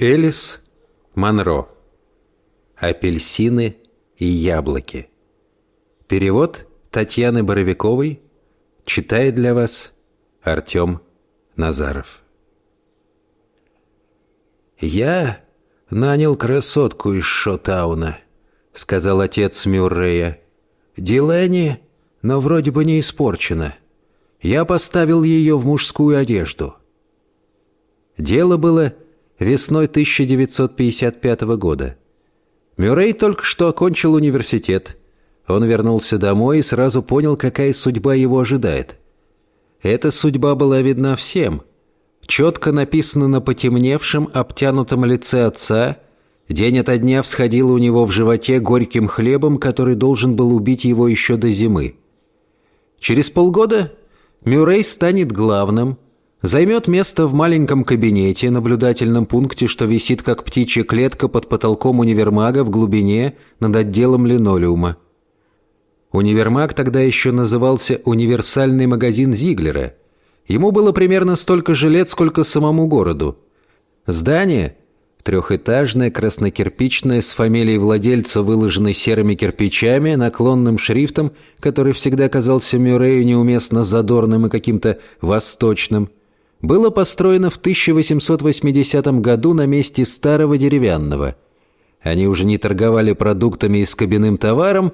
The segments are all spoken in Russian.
Элис Монро. Апельсины и яблоки. Перевод Татьяны Боровиковой. Читает для вас Артем Назаров. «Я нанял красотку из Шотауна», — сказал отец Мюррея. «Дилани, но вроде бы не испорчена. Я поставил ее в мужскую одежду». Дело было весной 1955 года. Мюррей только что окончил университет. Он вернулся домой и сразу понял, какая судьба его ожидает. Эта судьба была видна всем. Четко написано на потемневшем, обтянутом лице отца. День ото дня всходило у него в животе горьким хлебом, который должен был убить его еще до зимы. Через полгода Мюррей станет главным – Займет место в маленьком кабинете, наблюдательном пункте, что висит как птичья клетка под потолком универмага в глубине над отделом линолеума. Универмаг тогда еще назывался «Универсальный магазин Зиглера». Ему было примерно столько же лет, сколько самому городу. Здание – трехэтажное, краснокирпичное, с фамилией владельца, выложенной серыми кирпичами, наклонным шрифтом, который всегда казался Мюррею неуместно задорным и каким-то восточным – было построено в 1880 году на месте старого деревянного. Они уже не торговали продуктами и скобяным товаром,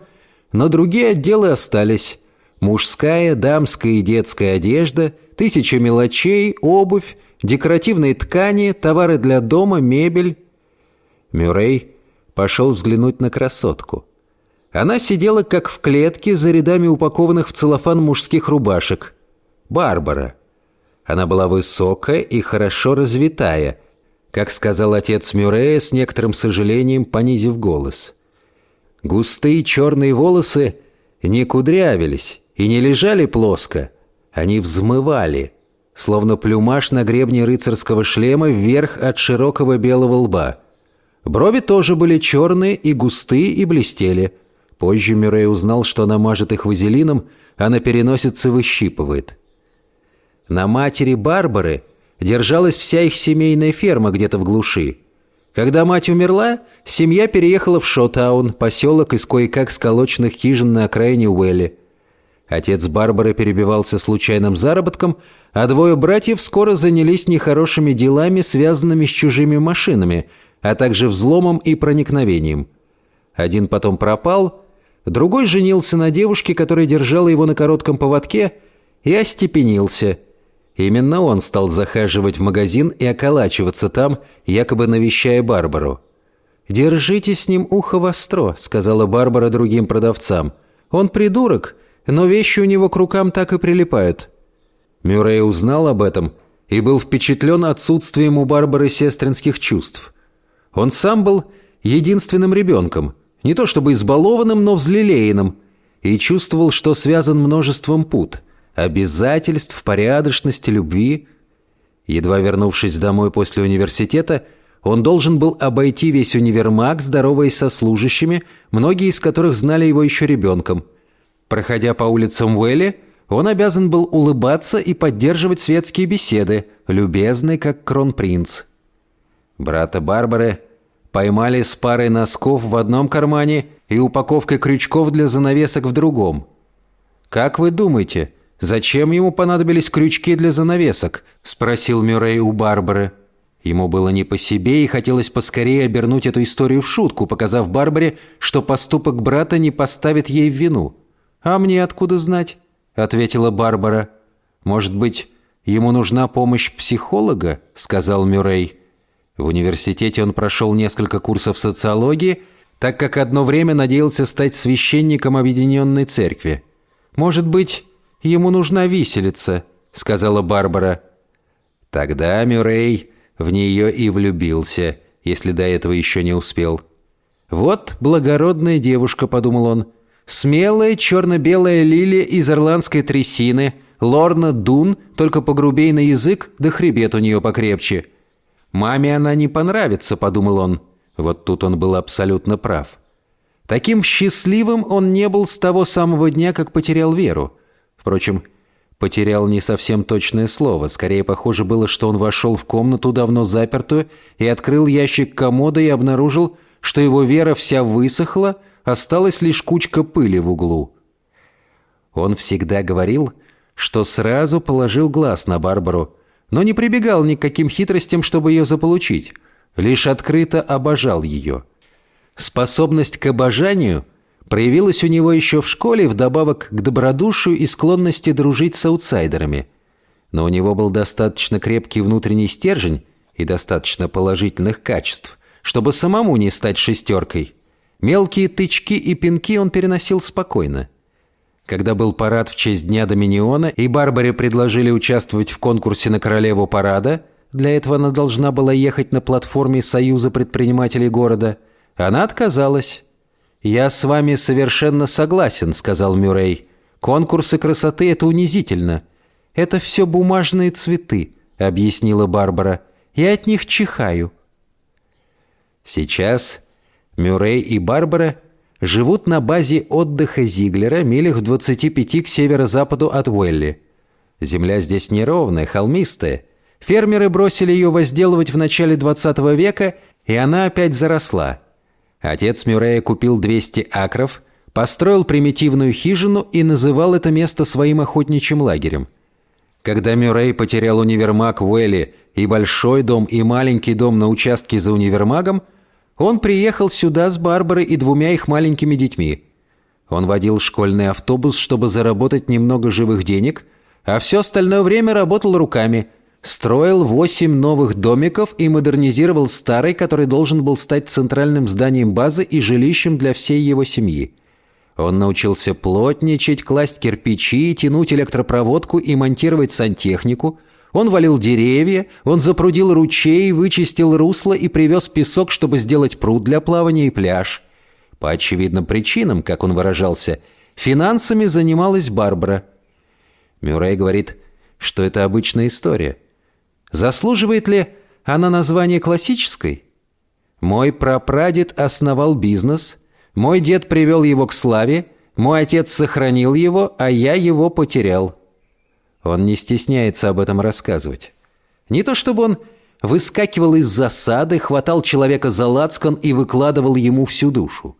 но другие отделы остались. Мужская, дамская и детская одежда, тысяча мелочей, обувь, декоративные ткани, товары для дома, мебель. Мюррей пошел взглянуть на красотку. Она сидела как в клетке за рядами упакованных в целлофан мужских рубашек. Барбара — она была высокая и хорошо развитая, как сказал отец Мюррея с некоторым сожалением, понизив голос. Густые черные волосы не кудрявились и не лежали плоско, они взмывали, словно плюмаж на гребне рыцарского шлема вверх от широкого белого лба. Брови тоже были черные и густые и блестели. Позже Мюррей узнал, что она мажет их вазелином, а на переносице выщипывает – на матери Барбары держалась вся их семейная ферма где-то в глуши. Когда мать умерла, семья переехала в Шотаун, поселок из кое-как сколоченных хижин на окраине Уэлли. Отец Барбары перебивался случайным заработком, а двое братьев скоро занялись нехорошими делами, связанными с чужими машинами, а также взломом и проникновением. Один потом пропал, другой женился на девушке, которая держала его на коротком поводке, и остепенился – Именно он стал захаживать в магазин и околачиваться там, якобы навещая Барбару. «Держите с ним ухо востро», — сказала Барбара другим продавцам. «Он придурок, но вещи у него к рукам так и прилипают». Мюррей узнал об этом и был впечатлен отсутствием у Барбары сестринских чувств. Он сам был единственным ребенком, не то чтобы избалованным, но взлелеянным, и чувствовал, что связан множеством пут — обязательств, порядочности, любви. Едва вернувшись домой после университета, он должен был обойти весь универмаг, здороваясь со служащими, многие из которых знали его еще ребенком. Проходя по улицам Уэлли, он обязан был улыбаться и поддерживать светские беседы, любезный, как кронпринц. Брата Барбары поймали с парой носков в одном кармане и упаковкой крючков для занавесок в другом. Как вы думаете, «Зачем ему понадобились крючки для занавесок?» – спросил Мюррей у Барбары. Ему было не по себе и хотелось поскорее обернуть эту историю в шутку, показав Барбаре, что поступок брата не поставит ей в вину. «А мне откуда знать?» – ответила Барбара. «Может быть, ему нужна помощь психолога?» – сказал Мюррей. В университете он прошел несколько курсов социологии, так как одно время надеялся стать священником Объединенной Церкви. «Может быть, Ему нужна виселица», — сказала Барбара. Тогда Мюррей в нее и влюбился, если до этого еще не успел. «Вот благородная девушка», — подумал он. «Смелая черно-белая лилия из ирландской трясины, Лорна Дун, только погрубей на язык, да хребет у нее покрепче». «Маме она не понравится», — подумал он. Вот тут он был абсолютно прав. Таким счастливым он не был с того самого дня, как потерял веру. Впрочем, потерял не совсем точное слово. Скорее, похоже было, что он вошел в комнату, давно запертую, и открыл ящик комода и обнаружил, что его вера вся высохла, осталась лишь кучка пыли в углу. Он всегда говорил, что сразу положил глаз на Барбару, но не прибегал ни к каким хитростям, чтобы ее заполучить, лишь открыто обожал ее. Способность к обожанию проявилась у него еще в школе вдобавок к добродушию и склонности дружить с аутсайдерами. Но у него был достаточно крепкий внутренний стержень и достаточно положительных качеств, чтобы самому не стать шестеркой. Мелкие тычки и пинки он переносил спокойно. Когда был парад в честь Дня Доминиона, и Барбаре предложили участвовать в конкурсе на королеву парада, для этого она должна была ехать на платформе Союза предпринимателей города, она отказалась. «Я с вами совершенно согласен», — сказал Мюррей. «Конкурсы красоты — это унизительно». «Это все бумажные цветы», — объяснила Барбара. «Я от них чихаю». Сейчас Мюррей и Барбара живут на базе отдыха Зиглера, милях в 25 к северо-западу от Уэлли. Земля здесь неровная, холмистая. Фермеры бросили ее возделывать в начале 20 века, и она опять заросла. Отец Мюррея купил 200 акров, построил примитивную хижину и называл это место своим охотничьим лагерем. Когда Мюррей потерял универмаг в Уэлли и большой дом, и маленький дом на участке за универмагом – он приехал сюда с Барбарой и двумя их маленькими детьми. Он водил школьный автобус, чтобы заработать немного живых денег, а все остальное время работал руками. Строил восемь новых домиков и модернизировал старый, который должен был стать центральным зданием базы и жилищем для всей его семьи. Он научился плотничать, класть кирпичи, тянуть электропроводку и монтировать сантехнику – он валил деревья, он запрудил ручей, вычистил русло и привез песок, чтобы сделать пруд для плавания и пляж. По очевидным причинам, как он выражался, финансами занималась Барбара. Мюррей говорит, что это обычная история. Заслуживает ли она название классической? Мой прапрадед основал бизнес, мой дед привел его к славе, мой отец сохранил его, а я его потерял. Он не стесняется об этом рассказывать. Не то чтобы он выскакивал из засады, хватал человека за лацкан и выкладывал ему всю душу.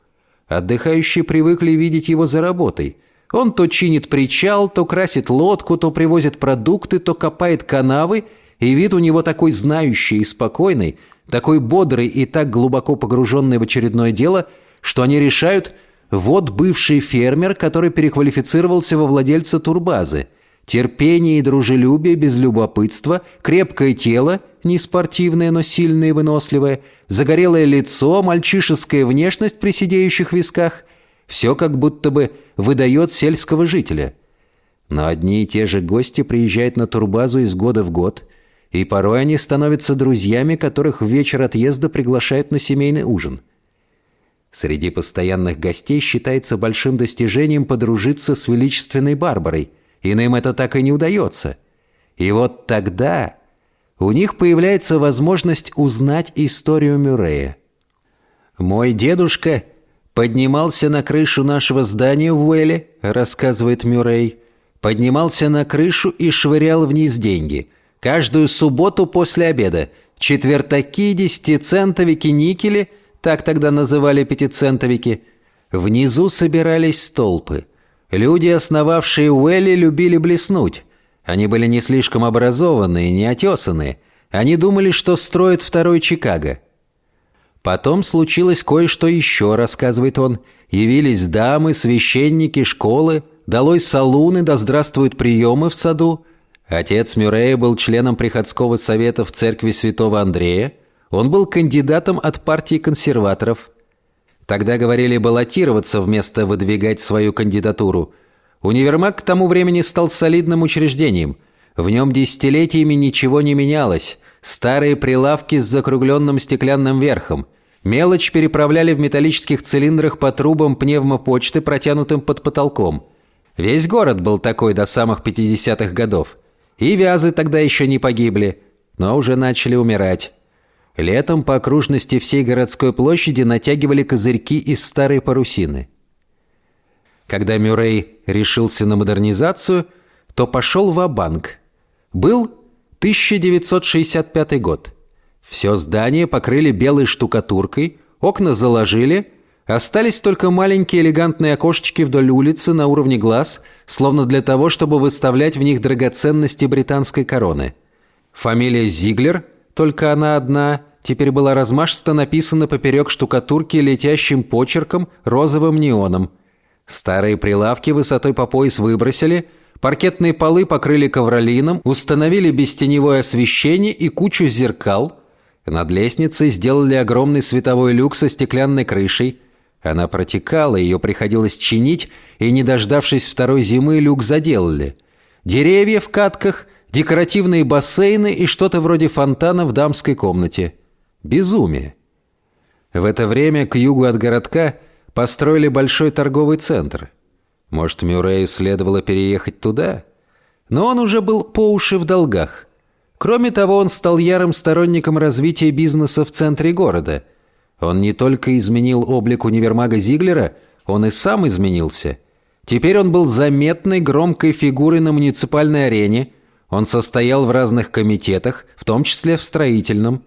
Отдыхающие привыкли видеть его за работой. Он то чинит причал, то красит лодку, то привозит продукты, то копает канавы, и вид у него такой знающий и спокойный, такой бодрый и так глубоко погруженный в очередное дело, что они решают, вот бывший фермер, который переквалифицировался во владельца турбазы – Терпение и дружелюбие без любопытства, крепкое тело, не спортивное, но сильное и выносливое, загорелое лицо, мальчишеская внешность при сидеющих висках – все как будто бы выдает сельского жителя. Но одни и те же гости приезжают на турбазу из года в год, и порой они становятся друзьями, которых в вечер отъезда приглашают на семейный ужин. Среди постоянных гостей считается большим достижением подружиться с величественной Барбарой – Иным это так и не удается. И вот тогда у них появляется возможность узнать историю Мюррея. «Мой дедушка поднимался на крышу нашего здания в Уэлле», рассказывает Мюррей. «Поднимался на крышу и швырял вниз деньги. Каждую субботу после обеда. Четвертаки, десятицентовики, никели, так тогда называли пятицентовики. Внизу собирались столпы». Люди, основавшие Уэлли, любили блеснуть. Они были не слишком образованные, не отесанные. Они думали, что строят второй Чикаго. Потом случилось кое-что еще, рассказывает он. Явились дамы, священники, школы, долой салуны, да здравствуют приемы в саду. Отец Мюррея был членом приходского совета в церкви святого Андрея. Он был кандидатом от партии консерваторов – Тогда говорили баллотироваться вместо выдвигать свою кандидатуру. Универмаг к тому времени стал солидным учреждением. В нем десятилетиями ничего не менялось. Старые прилавки с закругленным стеклянным верхом. Мелочь переправляли в металлических цилиндрах по трубам пневмопочты, протянутым под потолком. Весь город был такой до самых 50-х годов. И вязы тогда еще не погибли, но уже начали умирать. Летом по окружности всей городской площади натягивали козырьки из старой парусины. Когда Мюррей решился на модернизацию, то пошел в банк Был 1965 год. Все здание покрыли белой штукатуркой, окна заложили, остались только маленькие элегантные окошечки вдоль улицы на уровне глаз, словно для того, чтобы выставлять в них драгоценности британской короны. Фамилия Зиглер, только она одна, теперь была размашисто написана поперек штукатурки летящим почерком розовым неоном. Старые прилавки высотой по пояс выбросили – Паркетные полы покрыли ковролином, установили бестеневое освещение и кучу зеркал. Над лестницей сделали огромный световой люк со стеклянной крышей. Она протекала, ее приходилось чинить, и, не дождавшись второй зимы, люк заделали. Деревья в катках, декоративные бассейны и что-то вроде фонтана в дамской комнате. Безумие. В это время к югу от городка построили большой торговый центр. Может, Мюррею следовало переехать туда? Но он уже был по уши в долгах. Кроме того, он стал ярым сторонником развития бизнеса в центре города. Он не только изменил облик универмага Зиглера, он и сам изменился. Теперь он был заметной громкой фигурой на муниципальной арене, он состоял в разных комитетах, в том числе в строительном.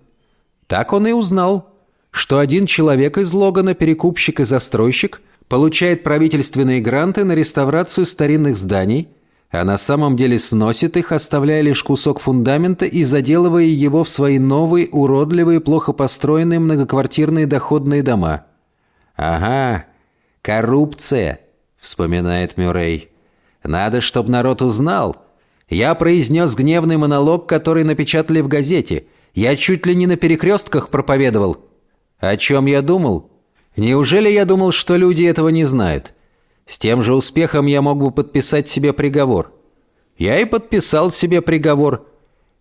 Так он и узнал, что один человек из Логана, перекупщик и застройщик, получает правительственные гранты на реставрацию старинных зданий, а на самом деле сносит их, оставляя лишь кусок фундамента и заделывая его в свои новые, уродливые, плохо построенные многоквартирные доходные дома. «Ага, коррупция», — вспоминает Мюррей. «Надо, чтобы народ узнал. Я произнес гневный монолог, который напечатали в газете. Я чуть ли не на перекрестках проповедовал. О чем я думал?» Неужели я думал, что люди этого не знают? С тем же успехом я мог бы подписать себе приговор. Я и подписал себе приговор.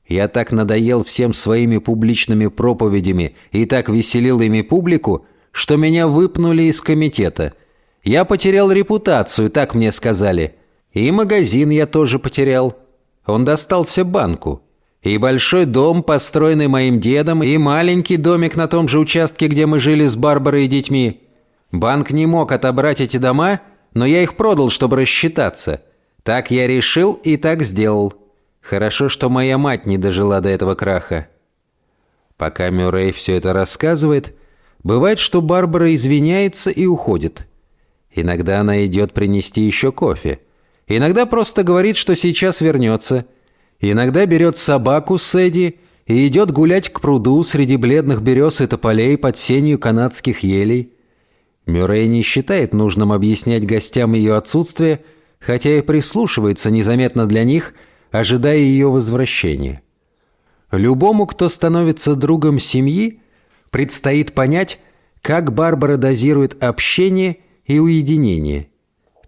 Я так надоел всем своими публичными проповедями и так веселил ими публику, что меня выпнули из комитета. Я потерял репутацию, так мне сказали. И магазин я тоже потерял. Он достался банку. И большой дом, построенный моим дедом, и маленький домик на том же участке, где мы жили с Барбарой и детьми. Банк не мог отобрать эти дома, но я их продал, чтобы рассчитаться. Так я решил и так сделал. Хорошо, что моя мать не дожила до этого краха. Пока Мюррей все это рассказывает, бывает, что Барбара извиняется и уходит. Иногда она идет принести еще кофе. Иногда просто говорит, что сейчас вернется – Иногда берет собаку с Эдди и идет гулять к пруду среди бледных берез и тополей под сенью канадских елей. Мюррей не считает нужным объяснять гостям ее отсутствие, хотя и прислушивается незаметно для них, ожидая ее возвращения. Любому, кто становится другом семьи, предстоит понять, как Барбара дозирует общение и уединение.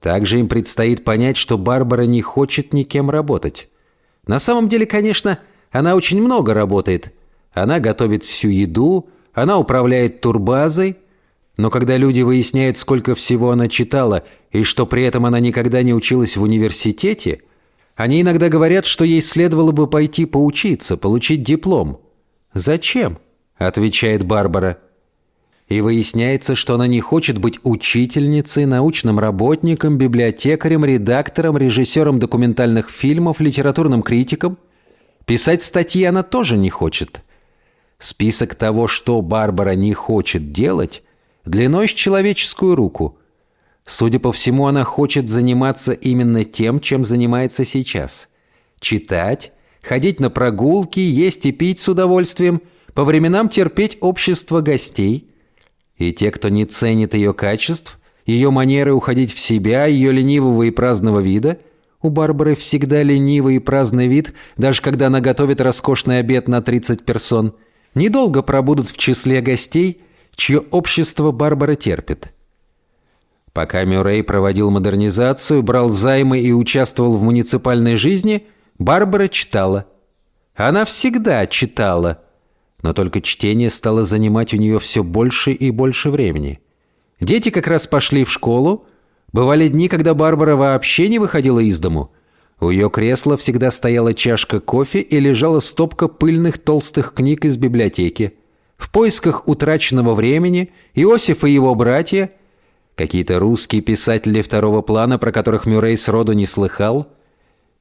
Также им предстоит понять, что Барбара не хочет никем работать. На самом деле, конечно, она очень много работает. Она готовит всю еду, она управляет турбазой. Но когда люди выясняют, сколько всего она читала, и что при этом она никогда не училась в университете, они иногда говорят, что ей следовало бы пойти поучиться, получить диплом. «Зачем?» – отвечает Барбара. И выясняется, что она не хочет быть учительницей, научным работником, библиотекарем, редактором, режиссером документальных фильмов, литературным критиком. Писать статьи она тоже не хочет. Список того, что Барбара не хочет делать, длиной с человеческую руку. Судя по всему, она хочет заниматься именно тем, чем занимается сейчас. Читать, ходить на прогулки, есть и пить с удовольствием, по временам терпеть общество гостей – и те, кто не ценит ее качеств, ее манеры уходить в себя, ее ленивого и праздного вида, у Барбары всегда ленивый и праздный вид, даже когда она готовит роскошный обед на 30 персон, недолго пробудут в числе гостей, чье общество Барбара терпит. Пока Мюррей проводил модернизацию, брал займы и участвовал в муниципальной жизни, Барбара читала. Она всегда читала – но только чтение стало занимать у нее все больше и больше времени. Дети как раз пошли в школу. Бывали дни, когда Барбара вообще не выходила из дому. У ее кресла всегда стояла чашка кофе и лежала стопка пыльных толстых книг из библиотеки. В поисках утраченного времени Иосиф и его братья, какие-то русские писатели второго плана, про которых Мюррей сроду не слыхал,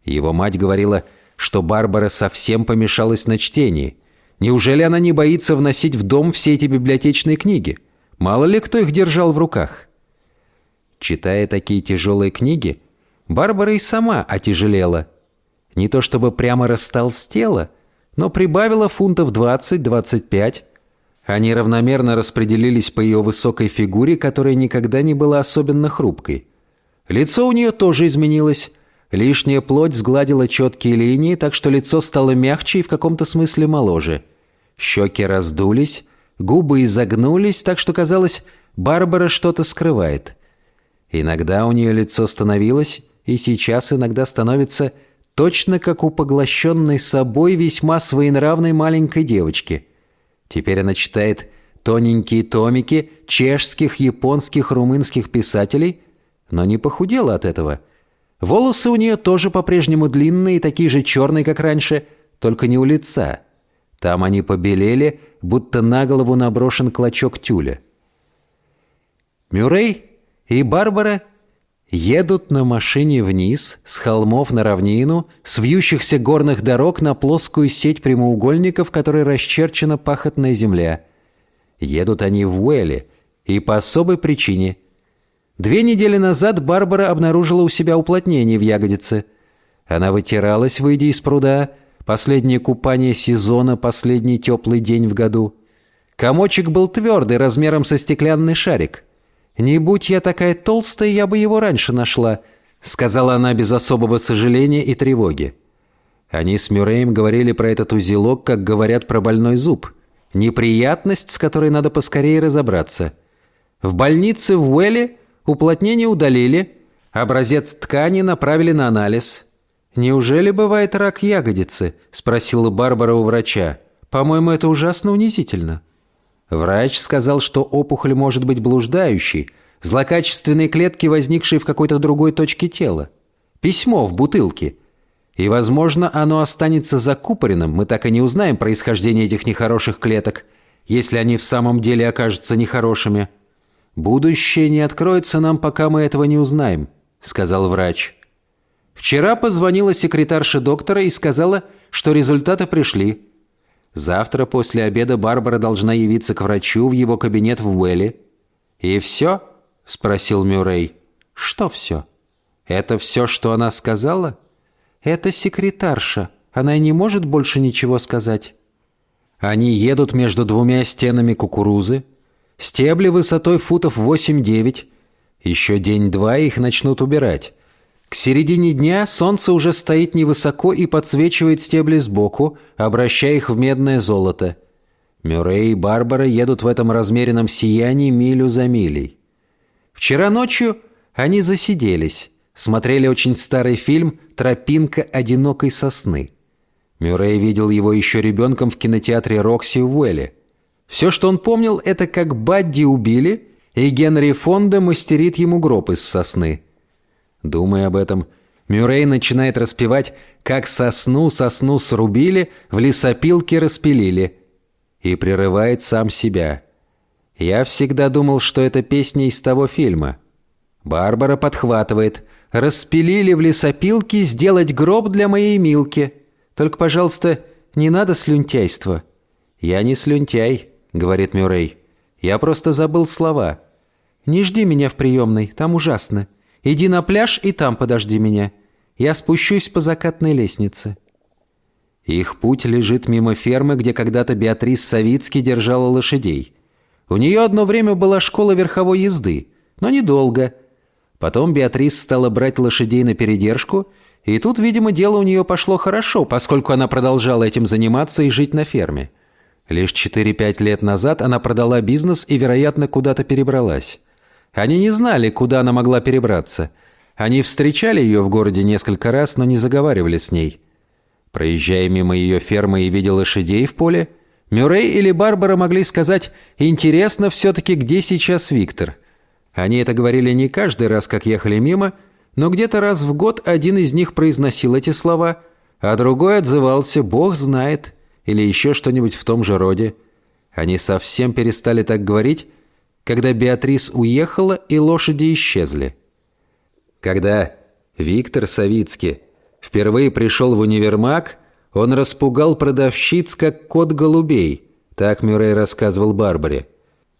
Его мать говорила, что Барбара совсем помешалась на чтении. Неужели она не боится вносить в дом все эти библиотечные книги? Мало ли кто их держал в руках. Читая такие тяжелые книги, Барбара и сама отяжелела. Не то чтобы прямо растолстела, но прибавила фунтов 20-25. Они равномерно распределились по ее высокой фигуре, которая никогда не была особенно хрупкой. Лицо у нее тоже изменилось. Лишняя плоть сгладила четкие линии, так что лицо стало мягче и в каком-то смысле моложе. Щеки раздулись, губы изогнулись, так что казалось, Барбара что-то скрывает. Иногда у нее лицо становилось, и сейчас иногда становится точно как у поглощенной собой весьма своенравной маленькой девочки. Теперь она читает тоненькие томики чешских, японских, румынских писателей, но не похудела от этого – Волосы у нее тоже по-прежнему длинные, такие же черные, как раньше, только не у лица. Там они побелели, будто на голову наброшен клочок тюля. Мюррей и Барбара едут на машине вниз, с холмов на равнину, с вьющихся горных дорог на плоскую сеть прямоугольников, которой расчерчена пахотная земля. Едут они в Уэлле, и по особой причине – Две недели назад Барбара обнаружила у себя уплотнение в ягодице. Она вытиралась, выйдя из пруда. Последнее купание сезона, последний теплый день в году. Комочек был твердый, размером со стеклянный шарик. «Не будь я такая толстая, я бы его раньше нашла», — сказала она без особого сожаления и тревоги. Они с Мюрреем говорили про этот узелок, как говорят про больной зуб. Неприятность, с которой надо поскорее разобраться. В больнице в Уэлле Уплотнение удалили, образец ткани направили на анализ. «Неужели бывает рак ягодицы?» – спросила Барбара у врача. «По-моему, это ужасно унизительно». Врач сказал, что опухоль может быть блуждающей, злокачественные клетки, возникшие в какой-то другой точке тела. Письмо в бутылке. И, возможно, оно останется закупоренным, мы так и не узнаем происхождение этих нехороших клеток, если они в самом деле окажутся нехорошими. «Будущее не откроется нам, пока мы этого не узнаем», — сказал врач. Вчера позвонила секретарша доктора и сказала, что результаты пришли. Завтра после обеда Барбара должна явиться к врачу в его кабинет в Уэлле. «И все?» — спросил Мюррей. «Что все?» «Это все, что она сказала?» «Это секретарша. Она не может больше ничего сказать». Они едут между двумя стенами кукурузы, Стебли высотой футов 8-9. Еще день-два их начнут убирать. К середине дня солнце уже стоит невысоко и подсвечивает стебли сбоку, обращая их в медное золото. Мюррей и Барбара едут в этом размеренном сиянии милю за милей. Вчера ночью они засиделись, смотрели очень старый фильм «Тропинка одинокой сосны». Мюррей видел его еще ребенком в кинотеатре «Рокси» в Уэлле. Все, что он помнил, это как Бадди убили, и Генри Фонда мастерит ему гроб из сосны. Думая об этом, Мюррей начинает распевать «Как сосну, сосну срубили, в лесопилке распилили» и прерывает сам себя. Я всегда думал, что это песня из того фильма. Барбара подхватывает «Распилили в лесопилке сделать гроб для моей Милки. Только, пожалуйста, не надо слюнтяйства». «Я не слюнтяй», — говорит Мюррей. «Я просто забыл слова. Не жди меня в приемной, там ужасно. Иди на пляж и там подожди меня. Я спущусь по закатной лестнице». Их путь лежит мимо фермы, где когда-то Беатрис Савицкий держала лошадей. У нее одно время была школа верховой езды, но недолго. Потом Беатрис стала брать лошадей на передержку, и тут, видимо, дело у нее пошло хорошо, поскольку она продолжала этим заниматься и жить на ферме. Лишь 4-5 лет назад она продала бизнес и, вероятно, куда-то перебралась. Они не знали, куда она могла перебраться. Они встречали ее в городе несколько раз, но не заговаривали с ней. Проезжая мимо ее фермы и видя лошадей в поле, Мюррей или Барбара могли сказать «Интересно все-таки, где сейчас Виктор?». Они это говорили не каждый раз, как ехали мимо, но где-то раз в год один из них произносил эти слова, а другой отзывался «Бог знает» или еще что-нибудь в том же роде. Они совсем перестали так говорить, когда Беатрис уехала и лошади исчезли. Когда Виктор Савицкий впервые пришел в универмаг, он распугал продавщиц, как кот голубей. Так Мюррей рассказывал Барбаре.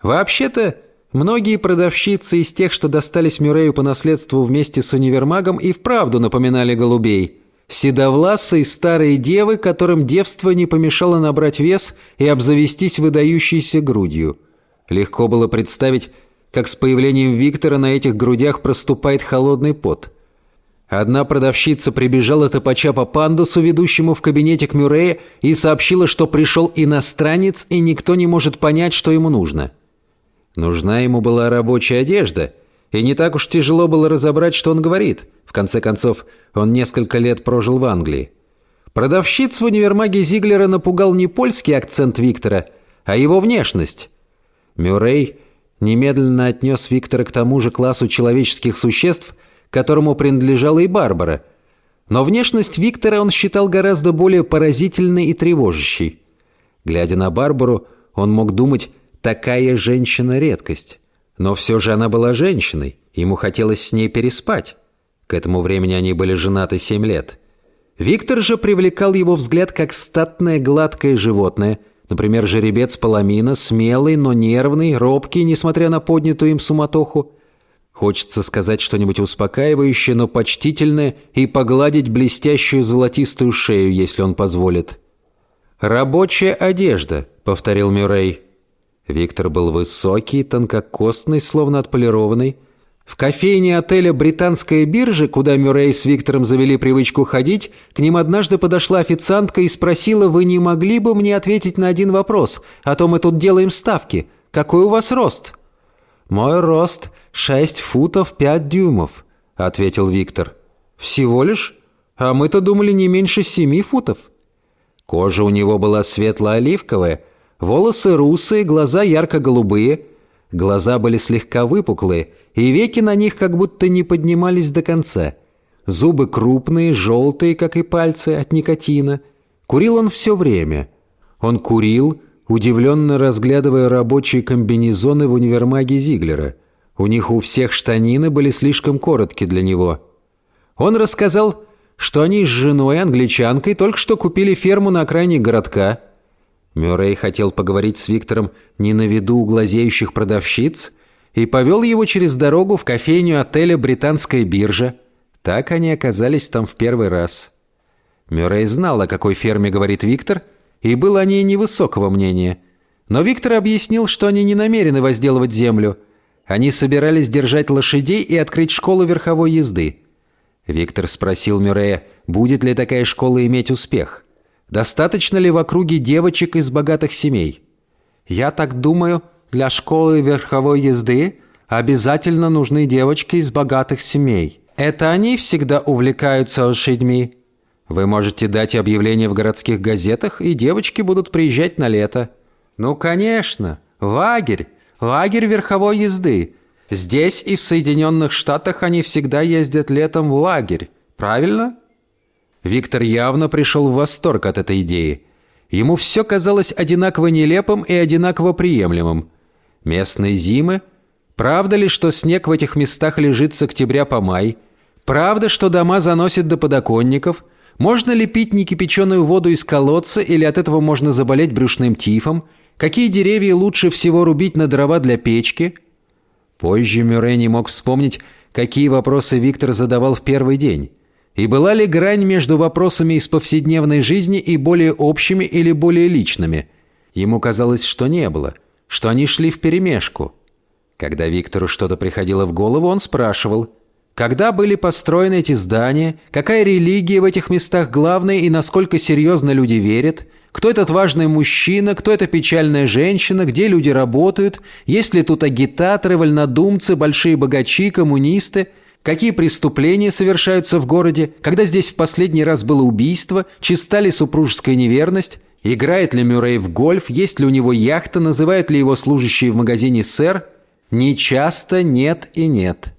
Вообще-то, многие продавщицы из тех, что достались Мюррею по наследству вместе с универмагом, и вправду напоминали голубей. Седовласые старые девы, которым девство не помешало набрать вес и обзавестись выдающейся грудью. Легко было представить, как с появлением Виктора на этих грудях проступает холодный пот. Одна продавщица прибежала топача по пандусу, ведущему в кабинете к Мюррея, и сообщила, что пришел иностранец, и никто не может понять, что ему нужно. Нужна ему была рабочая одежда, и не так уж тяжело было разобрать, что он говорит. В конце концов, он несколько лет прожил в Англии. Продавщиц в универмаге Зиглера напугал не польский акцент Виктора, а его внешность. Мюррей немедленно отнес Виктора к тому же классу человеческих существ, которому принадлежала и Барбара. Но внешность Виктора он считал гораздо более поразительной и тревожащей. Глядя на Барбару, он мог думать, такая женщина — редкость. Но все же она была женщиной, ему хотелось с ней переспать. К этому времени они были женаты семь лет. Виктор же привлекал его взгляд как статное гладкое животное — Например, жеребец Паламина, смелый, но нервный, робкий, несмотря на поднятую им суматоху. Хочется сказать что-нибудь успокаивающее, но почтительное и погладить блестящую золотистую шею, если он позволит. «Рабочая одежда», — повторил Мюррей. Виктор был высокий, тонкокостный, словно отполированный, в кофейне отеля «Британская биржа», куда Мюррей с Виктором завели привычку ходить, к ним однажды подошла официантка и спросила, «Вы не могли бы мне ответить на один вопрос? А то мы тут делаем ставки. Какой у вас рост?» «Мой рост — шесть футов пять дюймов», — ответил Виктор. «Всего лишь? А мы-то думали не меньше семи футов». Кожа у него была светло-оливковая, волосы русые, глаза ярко-голубые — Глаза были слегка выпуклые, и веки на них как будто не поднимались до конца. Зубы крупные, желтые, как и пальцы от никотина. Курил он все время. Он курил, удивленно разглядывая рабочие комбинезоны в универмаге Зиглера. У них у всех штанины были слишком короткие для него. Он рассказал, что они с женой, англичанкой, только что купили ферму на окраине городка – Мюррей хотел поговорить с Виктором не на виду у глазеющих продавщиц и повел его через дорогу в кофейню отеля «Британская биржа». Так они оказались там в первый раз. Мюррей знал, о какой ферме говорит Виктор, и был о ней невысокого мнения. Но Виктор объяснил, что они не намерены возделывать землю. Они собирались держать лошадей и открыть школу верховой езды. Виктор спросил Мюррея, будет ли такая школа иметь успех. Достаточно ли в округе девочек из богатых семей? Я так думаю, для школы верховой езды обязательно нужны девочки из богатых семей. Это они всегда увлекаются лошадьми. Вы можете дать объявление в городских газетах, и девочки будут приезжать на лето. Ну, конечно, лагерь, лагерь верховой езды. Здесь и в Соединенных Штатах они всегда ездят летом в лагерь. Правильно? Виктор явно пришел в восторг от этой идеи. Ему все казалось одинаково нелепым и одинаково приемлемым. Местные зимы? Правда ли, что снег в этих местах лежит с октября по май? Правда, что дома заносят до подоконников? Можно ли пить некипяченую воду из колодца или от этого можно заболеть брюшным тифом? Какие деревья лучше всего рубить на дрова для печки? Позже Мюррей не мог вспомнить, какие вопросы Виктор задавал в первый день. И была ли грань между вопросами из повседневной жизни и более общими или более личными? Ему казалось, что не было, что они шли вперемешку. Когда Виктору что-то приходило в голову, он спрашивал, когда были построены эти здания, какая религия в этих местах главная и насколько серьезно люди верят, кто этот важный мужчина, кто эта печальная женщина, где люди работают, есть ли тут агитаторы, вольнодумцы, большие богачи, коммунисты – Какие преступления совершаются в городе? Когда здесь в последний раз было убийство? Чиста ли супружеская неверность? Играет ли Мюррей в гольф? Есть ли у него яхта? Называют ли его служащие в магазине «сэр»? Не часто, нет и нет.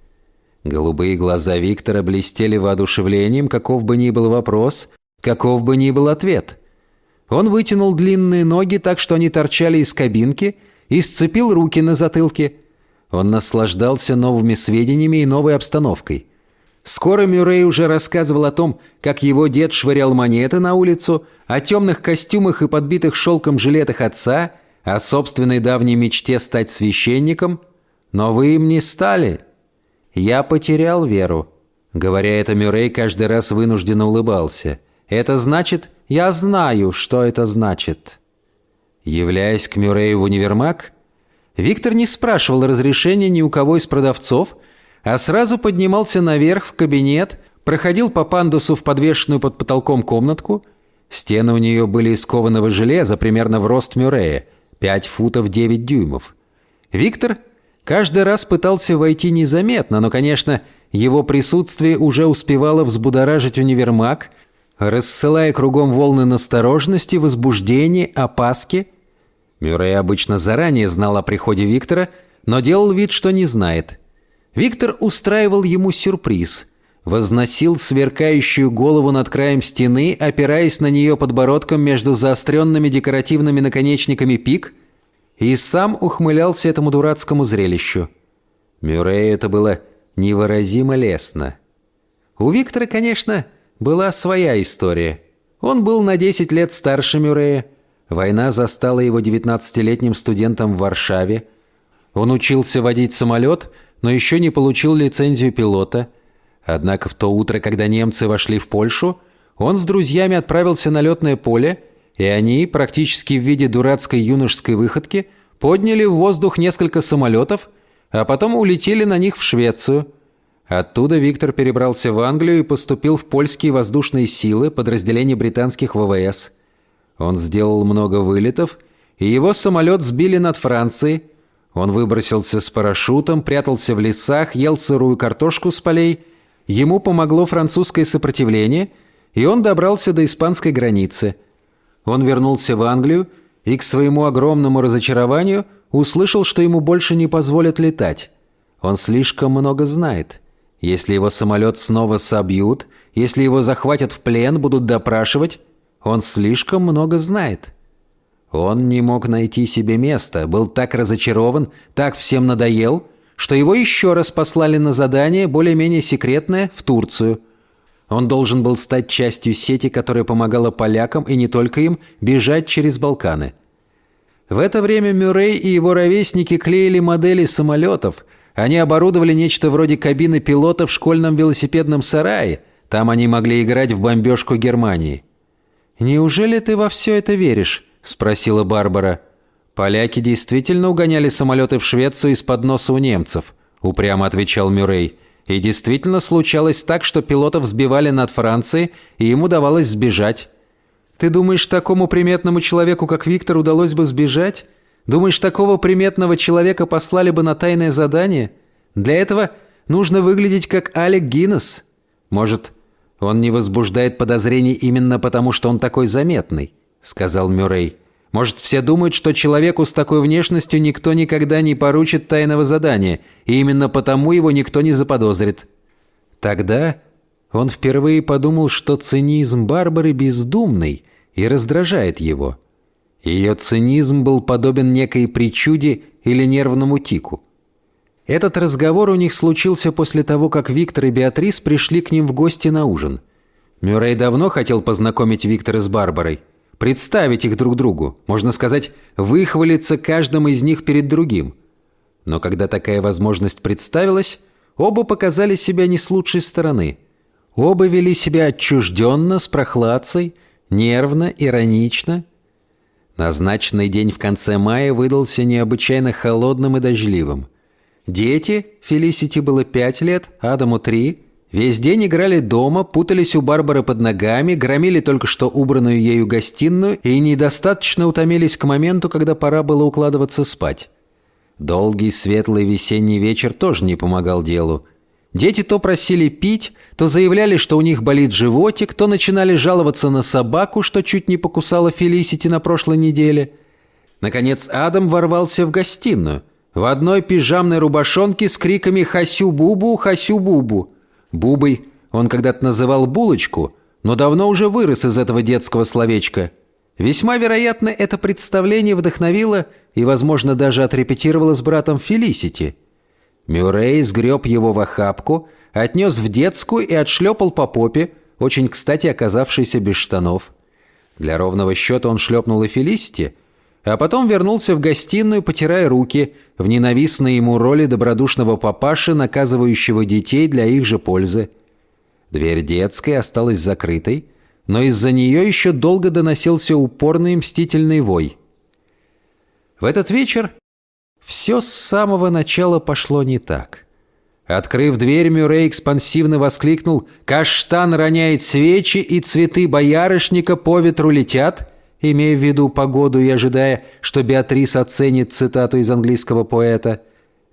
Голубые глаза Виктора блестели воодушевлением, каков бы ни был вопрос, каков бы ни был ответ. Он вытянул длинные ноги так, что они торчали из кабинки, и сцепил руки на затылке – он наслаждался новыми сведениями и новой обстановкой. Скоро Мюррей уже рассказывал о том, как его дед швырял монеты на улицу, о темных костюмах и подбитых шелком жилетах отца, о собственной давней мечте стать священником. Но вы им не стали. Я потерял веру. Говоря это, Мюррей каждый раз вынужденно улыбался. Это значит, я знаю, что это значит. Являясь к Мюррею в универмаг, Виктор не спрашивал разрешения ни у кого из продавцов – а сразу поднимался наверх в кабинет, проходил по пандусу в подвешенную под потолком комнатку. Стены у нее были из кованого железа примерно в рост Мюррея, 5 футов 9 дюймов. Виктор каждый раз пытался войти незаметно, но, конечно, его присутствие уже успевало взбудоражить универмаг, рассылая кругом волны настороженности, возбуждения, опаски. Мюррей обычно заранее знал о приходе Виктора, но делал вид, что не знает – Виктор устраивал ему сюрприз. Возносил сверкающую голову над краем стены, опираясь на нее подбородком между заостренными декоративными наконечниками пик, и сам ухмылялся этому дурацкому зрелищу. Мюррею это было невыразимо лестно. У Виктора, конечно, была своя история. Он был на 10 лет старше Мюррея. Война застала его 19-летним студентом в Варшаве. Он учился водить самолет — но еще не получил лицензию пилота. Однако в то утро, когда немцы вошли в Польшу, он с друзьями отправился на летное поле, и они, практически в виде дурацкой юношеской выходки, подняли в воздух несколько самолетов, а потом улетели на них в Швецию. Оттуда Виктор перебрался в Англию и поступил в польские воздушные силы подразделения британских ВВС. Он сделал много вылетов, и его самолет сбили над Францией, он выбросился с парашютом, прятался в лесах, ел сырую картошку с полей. Ему помогло французское сопротивление, и он добрался до испанской границы. Он вернулся в Англию и, к своему огромному разочарованию, услышал, что ему больше не позволят летать. Он слишком много знает. Если его самолет снова собьют, если его захватят в плен, будут допрашивать, он слишком много знает». Он не мог найти себе места, был так разочарован, так всем надоел, что его еще раз послали на задание, более-менее секретное, в Турцию. Он должен был стать частью сети, которая помогала полякам, и не только им, бежать через Балканы. В это время Мюррей и его ровесники клеили модели самолетов. Они оборудовали нечто вроде кабины пилота в школьном велосипедном сарае. Там они могли играть в бомбежку Германии. «Неужели ты во все это веришь?» — спросила Барбара. «Поляки действительно угоняли самолеты в Швецию из-под носа у немцев», — упрямо отвечал Мюррей. «И действительно случалось так, что пилотов сбивали над Францией, и ему удавалось сбежать». «Ты думаешь, такому приметному человеку, как Виктор, удалось бы сбежать? Думаешь, такого приметного человека послали бы на тайное задание? Для этого нужно выглядеть как Алек Гиннес. Может, он не возбуждает подозрений именно потому, что он такой заметный?» — сказал Мюррей. «Может, все думают, что человеку с такой внешностью никто никогда не поручит тайного задания, и именно потому его никто не заподозрит». Тогда он впервые подумал, что цинизм Барбары бездумный и раздражает его. Ее цинизм был подобен некой причуде или нервному тику. Этот разговор у них случился после того, как Виктор и Беатрис пришли к ним в гости на ужин. Мюррей давно хотел познакомить Виктора с Барбарой – представить их друг другу, можно сказать, выхвалиться каждому из них перед другим. Но когда такая возможность представилась, оба показали себя не с лучшей стороны. Оба вели себя отчужденно, с прохладцей, нервно, иронично. Назначенный день в конце мая выдался необычайно холодным и дождливым. Дети, Фелисити было пять лет, Адаму три – Весь день играли дома, путались у Барбары под ногами, громили только что убранную ею гостиную и недостаточно утомились к моменту, когда пора было укладываться спать. Долгий светлый весенний вечер тоже не помогал делу. Дети то просили пить, то заявляли, что у них болит животик, то начинали жаловаться на собаку, что чуть не покусала Фелисити на прошлой неделе. Наконец Адам ворвался в гостиную. В одной пижамной рубашонке с криками «Хасю-бубу! Хасю-бубу!» Бубой он когда-то называл булочку, но давно уже вырос из этого детского словечка. Весьма вероятно, это представление вдохновило и, возможно, даже отрепетировало с братом Фелисити. Мюррей сгреб его в охапку, отнес в детскую и отшлепал по попе, очень кстати оказавшейся без штанов. Для ровного счета он шлепнул и Фелисити, а потом вернулся в гостиную, потирая руки, в ненавистной ему роли добродушного папаши, наказывающего детей для их же пользы. Дверь детской осталась закрытой, но из-за нее еще долго доносился упорный мстительный вой. В этот вечер все с самого начала пошло не так. Открыв дверь, Мюррей экспансивно воскликнул «Каштан роняет свечи, и цветы боярышника по ветру летят», имея в виду погоду и ожидая, что Беатрис оценит цитату из английского поэта.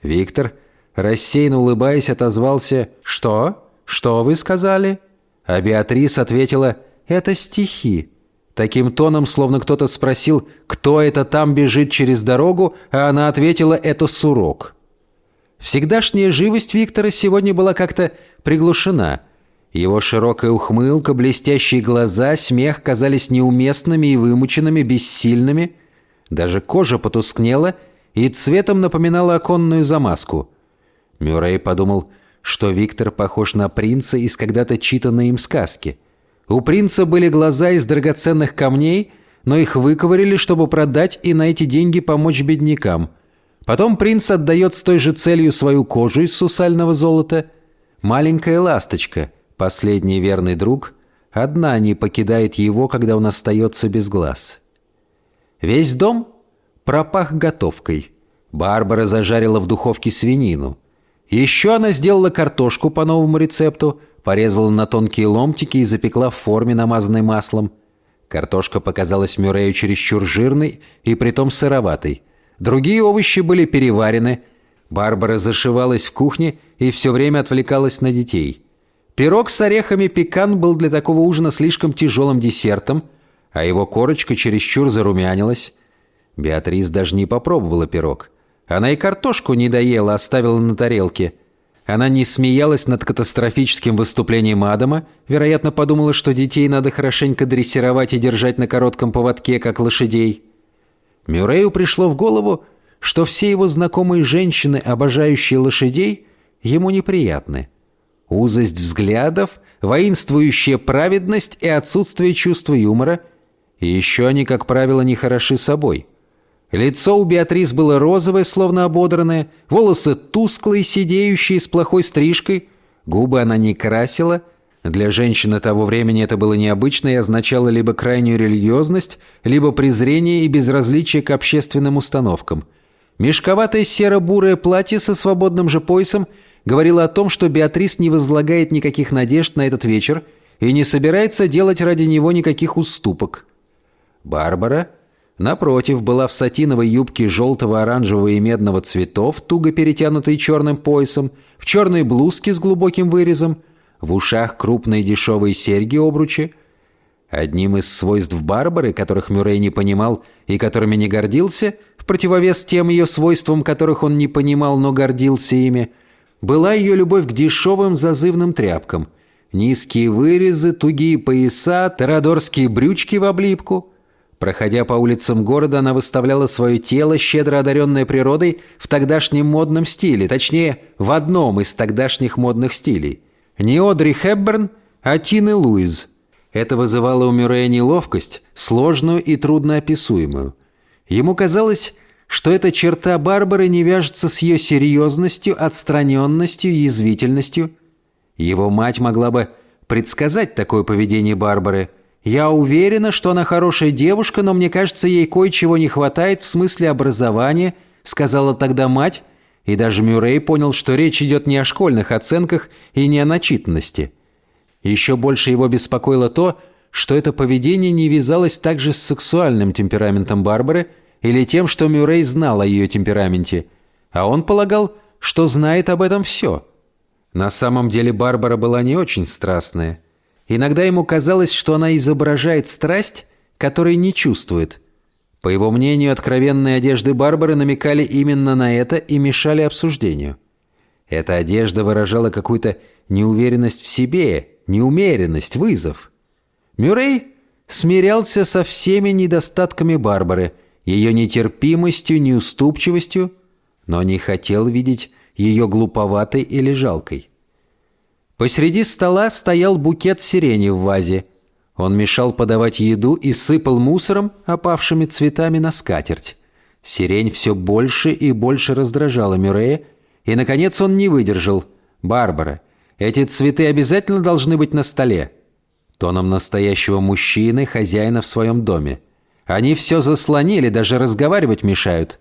Виктор, рассеянно улыбаясь, отозвался «Что? Что вы сказали?» А Беатрис ответила «Это стихи». Таким тоном, словно кто-то спросил, кто это там бежит через дорогу, а она ответила «это сурок». Всегдашняя живость Виктора сегодня была как-то приглушена. Его широкая ухмылка, блестящие глаза, смех казались неуместными и вымученными, бессильными. Даже кожа потускнела и цветом напоминала оконную замазку. Мюррей подумал, что Виктор похож на принца из когда-то читанной им сказки – у принца были глаза из драгоценных камней, но их выковырили, чтобы продать и на эти деньги помочь беднякам. Потом принц отдает с той же целью свою кожу из сусального золота. Маленькая ласточка, последний верный друг, одна не покидает его, когда он остается без глаз. Весь дом пропах готовкой. Барбара зажарила в духовке свинину. Еще она сделала картошку по новому рецепту – порезала на тонкие ломтики и запекла в форме, намазанной маслом. Картошка показалась Мюррею чересчур жирной и притом сыроватой. Другие овощи были переварены. Барбара зашивалась в кухне и все время отвлекалась на детей. Пирог с орехами пекан был для такого ужина слишком тяжелым десертом, а его корочка чересчур зарумянилась. Беатрис даже не попробовала пирог. Она и картошку не доела, оставила на тарелке – она не смеялась над катастрофическим выступлением Адама, вероятно, подумала, что детей надо хорошенько дрессировать и держать на коротком поводке, как лошадей. Мюррею пришло в голову, что все его знакомые женщины, обожающие лошадей, ему неприятны. Узость взглядов, воинствующая праведность и отсутствие чувства юмора, и еще они, как правило, не хороши собой – Лицо у Беатрис было розовое, словно ободранное, волосы тусклые, сидеющие, с плохой стрижкой, губы она не красила. Для женщины того времени это было необычно и означало либо крайнюю религиозность, либо презрение и безразличие к общественным установкам. Мешковатое серо-бурое платье со свободным же поясом говорило о том, что Беатрис не возлагает никаких надежд на этот вечер и не собирается делать ради него никаких уступок. Барбара Напротив, была в сатиновой юбке желтого, оранжевого и медного цветов, туго перетянутой черным поясом, в черной блузке с глубоким вырезом, в ушах крупные дешевые серьги-обручи. Одним из свойств Барбары, которых Мюррей не понимал и которыми не гордился, в противовес тем ее свойствам, которых он не понимал, но гордился ими, была ее любовь к дешевым зазывным тряпкам. Низкие вырезы, тугие пояса, тарадорские брючки в облипку — Проходя по улицам города, она выставляла свое тело, щедро одаренное природой, в тогдашнем модном стиле, точнее, в одном из тогдашних модных стилей. Не Одри Хепберн, а Тины Луиз. Это вызывало у Мюррея неловкость, сложную и трудноописуемую. Ему казалось, что эта черта Барбары не вяжется с ее серьезностью, отстраненностью, язвительностью. Его мать могла бы предсказать такое поведение Барбары – я уверена, что она хорошая девушка, но мне кажется, ей кое-чего не хватает в смысле образования», сказала тогда мать, и даже Мюррей понял, что речь идет не о школьных оценках и не о начитанности. Еще больше его беспокоило то, что это поведение не вязалось также с сексуальным темпераментом Барбары или тем, что Мюррей знал о ее темпераменте, а он полагал, что знает об этом все. На самом деле Барбара была не очень страстная – Иногда ему казалось, что она изображает страсть, которой не чувствует. По его мнению, откровенные одежды Барбары намекали именно на это и мешали обсуждению. Эта одежда выражала какую-то неуверенность в себе, неумеренность, вызов. Мюррей смирялся со всеми недостатками Барбары, ее нетерпимостью, неуступчивостью, но не хотел видеть ее глуповатой или жалкой. Посреди стола стоял букет сирени в вазе. Он мешал подавать еду и сыпал мусором, опавшими цветами на скатерть. Сирень все больше и больше раздражала Мюррея, и, наконец, он не выдержал. «Барбара, эти цветы обязательно должны быть на столе». Тоном настоящего мужчины, хозяина в своем доме. «Они все заслонили, даже разговаривать мешают».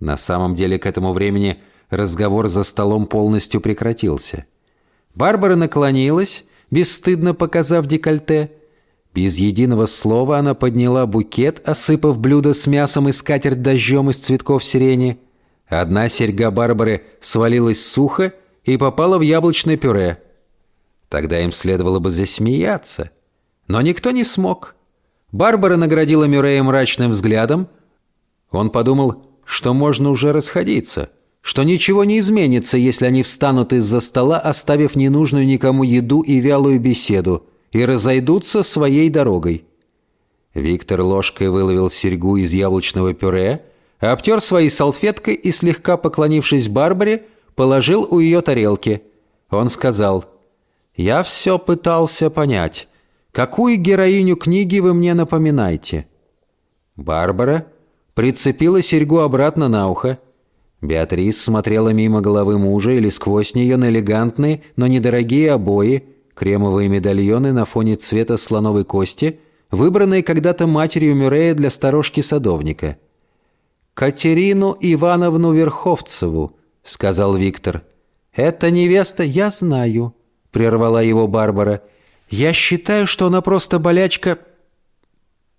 На самом деле, к этому времени разговор за столом полностью прекратился. Барбара наклонилась, бесстыдно показав декольте. Без единого слова она подняла букет, осыпав блюдо с мясом и скатерть дождем из цветков сирени. Одна серьга Барбары свалилась сухо и попала в яблочное пюре. Тогда им следовало бы засмеяться. Но никто не смог. Барбара наградила Мюррея мрачным взглядом. Он подумал, что можно уже расходиться — что ничего не изменится, если они встанут из-за стола, оставив ненужную никому еду и вялую беседу, и разойдутся своей дорогой. Виктор ложкой выловил серьгу из яблочного пюре, обтер своей салфеткой и, слегка поклонившись Барбаре, положил у ее тарелки. Он сказал, «Я все пытался понять. Какую героиню книги вы мне напоминаете?» Барбара прицепила серьгу обратно на ухо, Беатрис смотрела мимо головы мужа или сквозь нее на элегантные, но недорогие обои, кремовые медальоны на фоне цвета слоновой кости, выбранные когда-то матерью Мюррея для сторожки-садовника. «Катерину Ивановну Верховцеву», — сказал Виктор. «Это невеста, я знаю», — прервала его Барбара. «Я считаю, что она просто болячка...»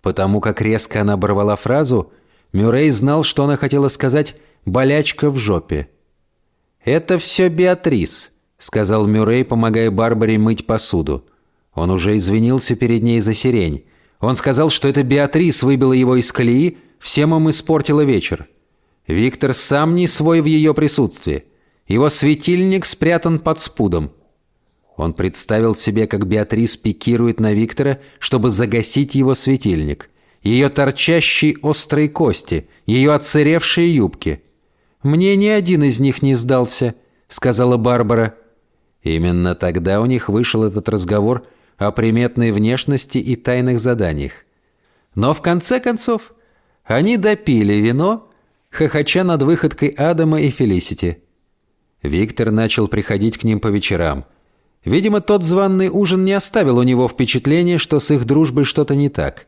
Потому как резко она оборвала фразу, Мюррей знал, что она хотела сказать болячка в жопе. «Это все Беатрис», — сказал Мюррей, помогая Барбаре мыть посуду. Он уже извинился перед ней за сирень. Он сказал, что это Беатрис выбила его из колеи, всем им испортила вечер. Виктор сам не свой в ее присутствии. Его светильник спрятан под спудом. Он представил себе, как Беатрис пикирует на Виктора, чтобы загасить его светильник. Ее торчащие острые кости, ее отсыревшие юбки — «Мне ни один из них не сдался», — сказала Барбара. Именно тогда у них вышел этот разговор о приметной внешности и тайных заданиях. Но в конце концов они допили вино, хохоча над выходкой Адама и Фелисити. Виктор начал приходить к ним по вечерам. Видимо, тот званный ужин не оставил у него впечатления, что с их дружбой что-то не так.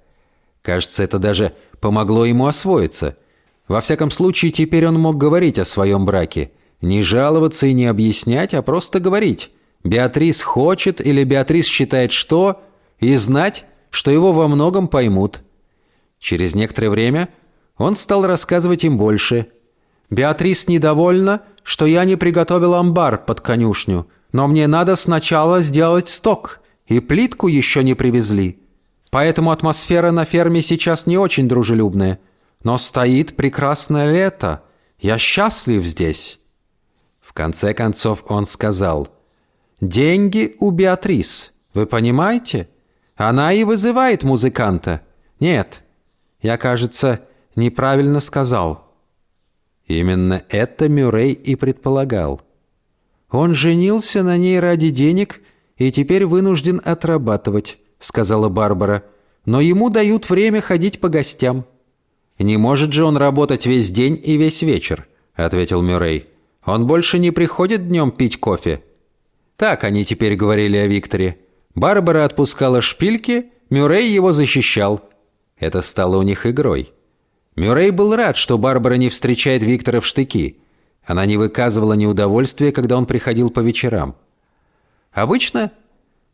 Кажется, это даже помогло ему освоиться — во всяком случае, теперь он мог говорить о своем браке. Не жаловаться и не объяснять, а просто говорить. Беатрис хочет или Беатрис считает что, и знать, что его во многом поймут. Через некоторое время он стал рассказывать им больше. «Беатрис недовольна, что я не приготовил амбар под конюшню, но мне надо сначала сделать сток, и плитку еще не привезли. Поэтому атмосфера на ферме сейчас не очень дружелюбная». Но стоит прекрасное лето. Я счастлив здесь». В конце концов он сказал, «Деньги у Беатрис, вы понимаете? Она и вызывает музыканта. Нет, я, кажется, неправильно сказал». Именно это Мюррей и предполагал. «Он женился на ней ради денег и теперь вынужден отрабатывать», — сказала Барбара. «Но ему дают время ходить по гостям». «Не может же он работать весь день и весь вечер», — ответил Мюррей. «Он больше не приходит днем пить кофе». Так они теперь говорили о Викторе. Барбара отпускала шпильки, Мюррей его защищал. Это стало у них игрой. Мюррей был рад, что Барбара не встречает Виктора в штыки. Она не выказывала неудовольствия, когда он приходил по вечерам. Обычно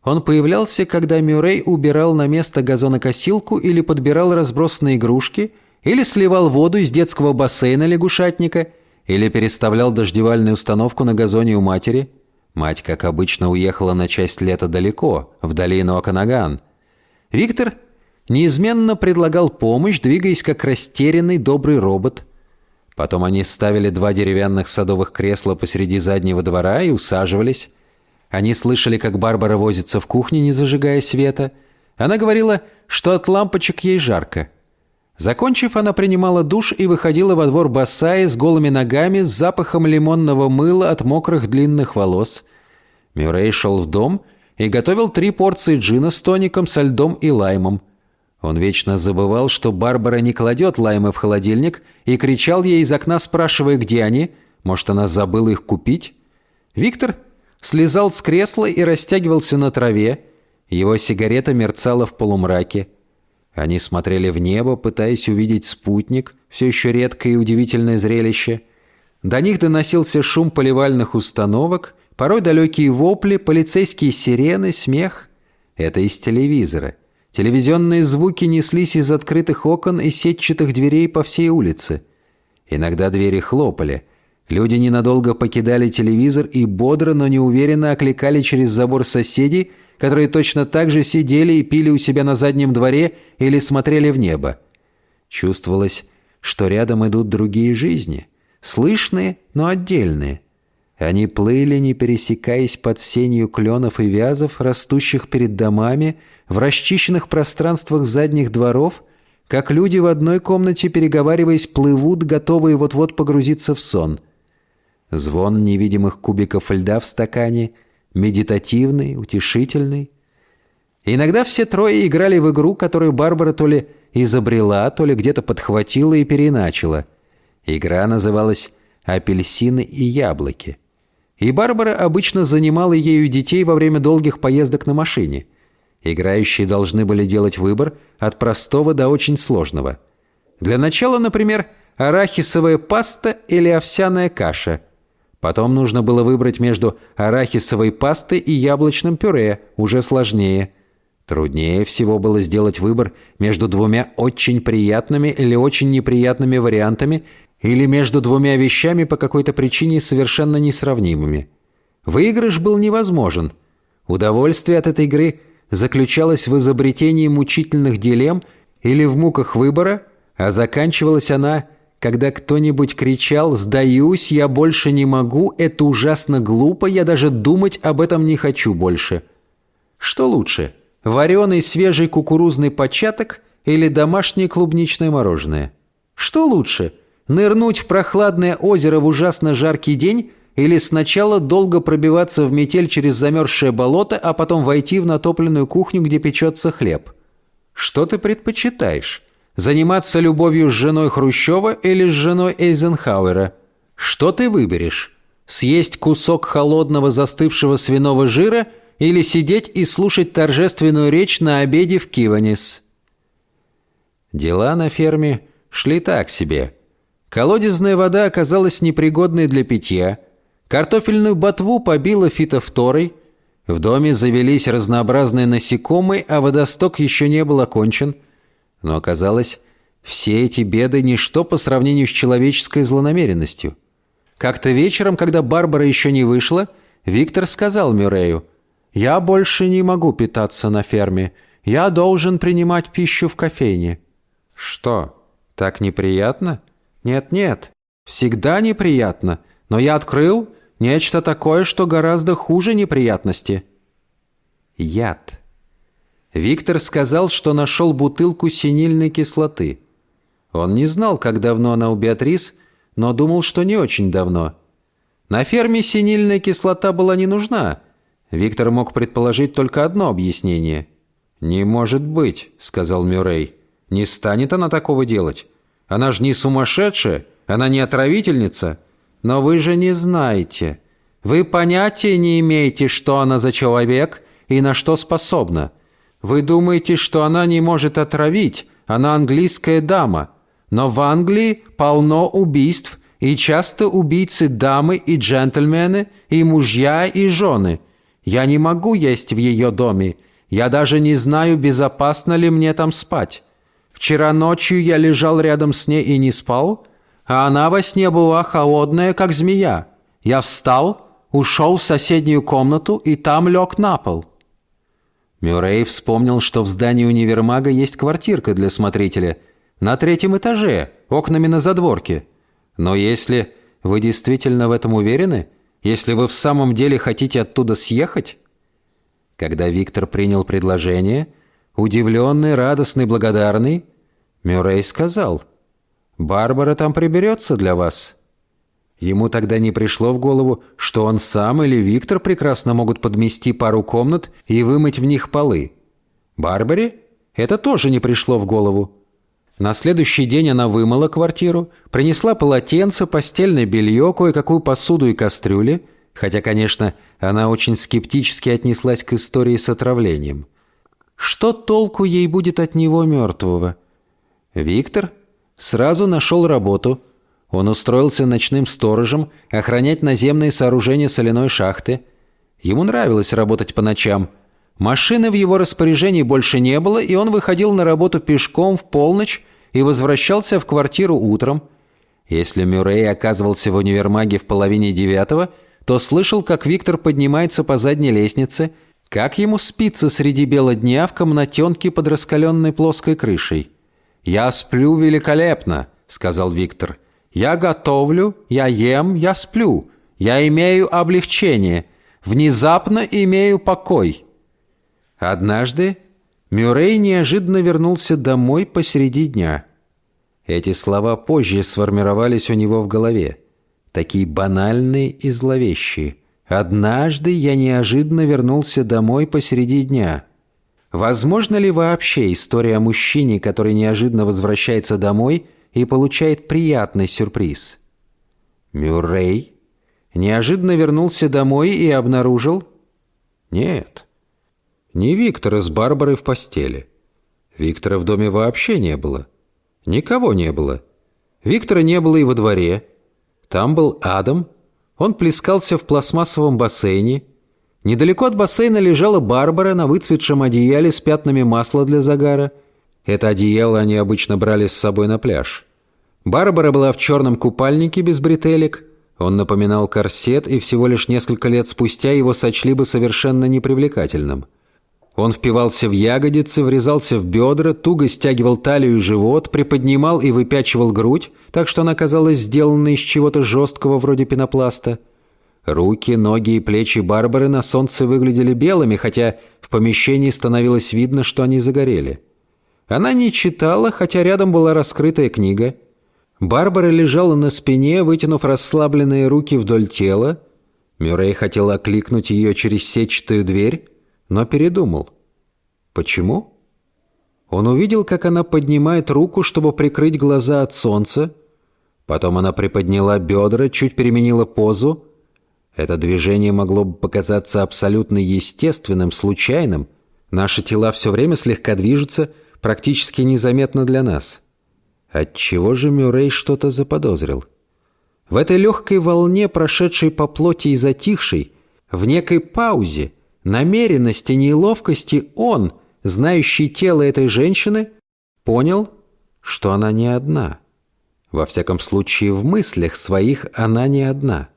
он появлялся, когда Мюррей убирал на место газонокосилку или подбирал разбросанные игрушки — или сливал воду из детского бассейна лягушатника, или переставлял дождевальную установку на газоне у матери. Мать, как обычно, уехала на часть лета далеко, в долину Аканаган. Виктор неизменно предлагал помощь, двигаясь как растерянный добрый робот. Потом они ставили два деревянных садовых кресла посреди заднего двора и усаживались. Они слышали, как Барбара возится в кухне, не зажигая света. Она говорила, что от лампочек ей жарко. Закончив, она принимала душ и выходила во двор босая с голыми ногами, с запахом лимонного мыла от мокрых длинных волос. Мюррей шел в дом и готовил три порции джина с тоником, со льдом и лаймом. Он вечно забывал, что Барбара не кладет лаймы в холодильник, и кричал ей из окна, спрашивая, где они. Может, она забыла их купить? Виктор слезал с кресла и растягивался на траве. Его сигарета мерцала в полумраке. Они смотрели в небо, пытаясь увидеть спутник, все еще редкое и удивительное зрелище. До них доносился шум поливальных установок, порой далекие вопли, полицейские сирены, смех. Это из телевизора. Телевизионные звуки неслись из открытых окон и сетчатых дверей по всей улице. Иногда двери хлопали. Люди ненадолго покидали телевизор и бодро, но неуверенно окликали через забор соседей, которые точно так же сидели и пили у себя на заднем дворе или смотрели в небо. Чувствовалось, что рядом идут другие жизни, слышные, но отдельные. Они плыли, не пересекаясь под сенью кленов и вязов, растущих перед домами, в расчищенных пространствах задних дворов, как люди в одной комнате, переговариваясь, плывут, готовые вот-вот погрузиться в сон. Звон невидимых кубиков льда в стакане — медитативный, утешительный. Иногда все трое играли в игру, которую Барбара то ли изобрела, то ли где-то подхватила и переначала. Игра называлась «Апельсины и яблоки». И Барбара обычно занимала ею детей во время долгих поездок на машине. Играющие должны были делать выбор от простого до очень сложного. Для начала, например, арахисовая паста или овсяная каша – Потом нужно было выбрать между арахисовой пастой и яблочным пюре, уже сложнее. Труднее всего было сделать выбор между двумя очень приятными или очень неприятными вариантами или между двумя вещами по какой-то причине совершенно несравнимыми. Выигрыш был невозможен. Удовольствие от этой игры заключалось в изобретении мучительных дилемм или в муках выбора, а заканчивалась она – когда кто-нибудь кричал «Сдаюсь, я больше не могу, это ужасно глупо, я даже думать об этом не хочу больше». Что лучше, вареный свежий кукурузный початок или домашнее клубничное мороженое? Что лучше, нырнуть в прохладное озеро в ужасно жаркий день или сначала долго пробиваться в метель через замерзшее болото, а потом войти в натопленную кухню, где печется хлеб? Что ты предпочитаешь? Заниматься любовью с женой Хрущева или с женой Эйзенхауэра? Что ты выберешь? Съесть кусок холодного застывшего свиного жира или сидеть и слушать торжественную речь на обеде в Киванис? Дела на ферме шли так себе. Колодезная вода оказалась непригодной для питья. Картофельную ботву побила фитофторой. В доме завелись разнообразные насекомые, а водосток еще не был окончен – но оказалось, все эти беды – ничто по сравнению с человеческой злонамеренностью. Как-то вечером, когда Барбара еще не вышла, Виктор сказал Мюррею, «Я больше не могу питаться на ферме. Я должен принимать пищу в кофейне». «Что, так неприятно?» «Нет-нет, всегда неприятно, но я открыл нечто такое, что гораздо хуже неприятности». Яд. Виктор сказал, что нашел бутылку синильной кислоты. Он не знал, как давно она у Беатрис, но думал, что не очень давно. На ферме синильная кислота была не нужна. Виктор мог предположить только одно объяснение. «Не может быть», — сказал Мюррей. «Не станет она такого делать. Она же не сумасшедшая, она не отравительница. Но вы же не знаете. Вы понятия не имеете, что она за человек и на что способна. Вы думаете, что она не может отравить, она английская дама. Но в Англии полно убийств, и часто убийцы дамы и джентльмены, и мужья, и жены. Я не могу есть в ее доме. Я даже не знаю, безопасно ли мне там спать. Вчера ночью я лежал рядом с ней и не спал, а она во сне была холодная, как змея. Я встал, ушел в соседнюю комнату и там лег на пол. Мюррей вспомнил, что в здании универмага есть квартирка для смотрителя. На третьем этаже, окнами на задворке. Но если вы действительно в этом уверены, если вы в самом деле хотите оттуда съехать? Когда Виктор принял предложение, удивленный, радостный, благодарный, Мюррей сказал, «Барбара там приберется для вас». Ему тогда не пришло в голову, что он сам или Виктор прекрасно могут подмести пару комнат и вымыть в них полы. Барбаре это тоже не пришло в голову. На следующий день она вымыла квартиру, принесла полотенце, постельное белье, кое-какую посуду и кастрюли, хотя, конечно, она очень скептически отнеслась к истории с отравлением. Что толку ей будет от него мертвого? Виктор сразу нашел работу. Он устроился ночным сторожем, охранять наземные сооружения соляной шахты. Ему нравилось работать по ночам. Машины в его распоряжении больше не было, и он выходил на работу пешком в полночь и возвращался в квартиру утром. Если Мюррей оказывался в универмаге в половине девятого, то слышал, как Виктор поднимается по задней лестнице, как ему спится среди бела дня в комнатенке под раскаленной плоской крышей. «Я сплю великолепно», — сказал Виктор. «Я готовлю, я ем, я сплю. Я имею облегчение. Внезапно имею покой». Однажды Мюррей неожиданно вернулся домой посреди дня. Эти слова позже сформировались у него в голове. Такие банальные и зловещие. «Однажды я неожиданно вернулся домой посреди дня». Возможно ли вообще история о мужчине, который неожиданно возвращается домой и получает приятный сюрприз? Мюррей неожиданно вернулся домой и обнаружил... Нет, не Виктора с Барбарой в постели. Виктора в доме вообще не было. Никого не было. Виктора не было и во дворе. Там был Адам. Он плескался в пластмассовом бассейне. Недалеко от бассейна лежала Барбара на выцветшем одеяле с пятнами масла для загара. Это одеяло они обычно брали с собой на пляж. Барбара была в черном купальнике без бретелек. Он напоминал корсет, и всего лишь несколько лет спустя его сочли бы совершенно непривлекательным. Он впивался в ягодицы, врезался в бедра, туго стягивал талию и живот, приподнимал и выпячивал грудь, так что она казалась сделанной из чего-то жесткого вроде пенопласта. Руки, ноги и плечи Барбары на солнце выглядели белыми, хотя в помещении становилось видно, что они загорели. Она не читала, хотя рядом была раскрытая книга. Барбара лежала на спине, вытянув расслабленные руки вдоль тела. Мюррей хотел окликнуть ее через сетчатую дверь, но передумал. Почему? Он увидел, как она поднимает руку, чтобы прикрыть глаза от солнца. Потом она приподняла бедра, чуть переменила позу. Это движение могло бы показаться абсолютно естественным, случайным. Наши тела все время слегка движутся, практически незаметно для нас. Отчего же Мюррей что-то заподозрил? В этой легкой волне, прошедшей по плоти и затихшей, в некой паузе – намеренности, неловкости он, знающий тело этой женщины, понял, что она не одна. Во всяком случае, в мыслях своих она не одна.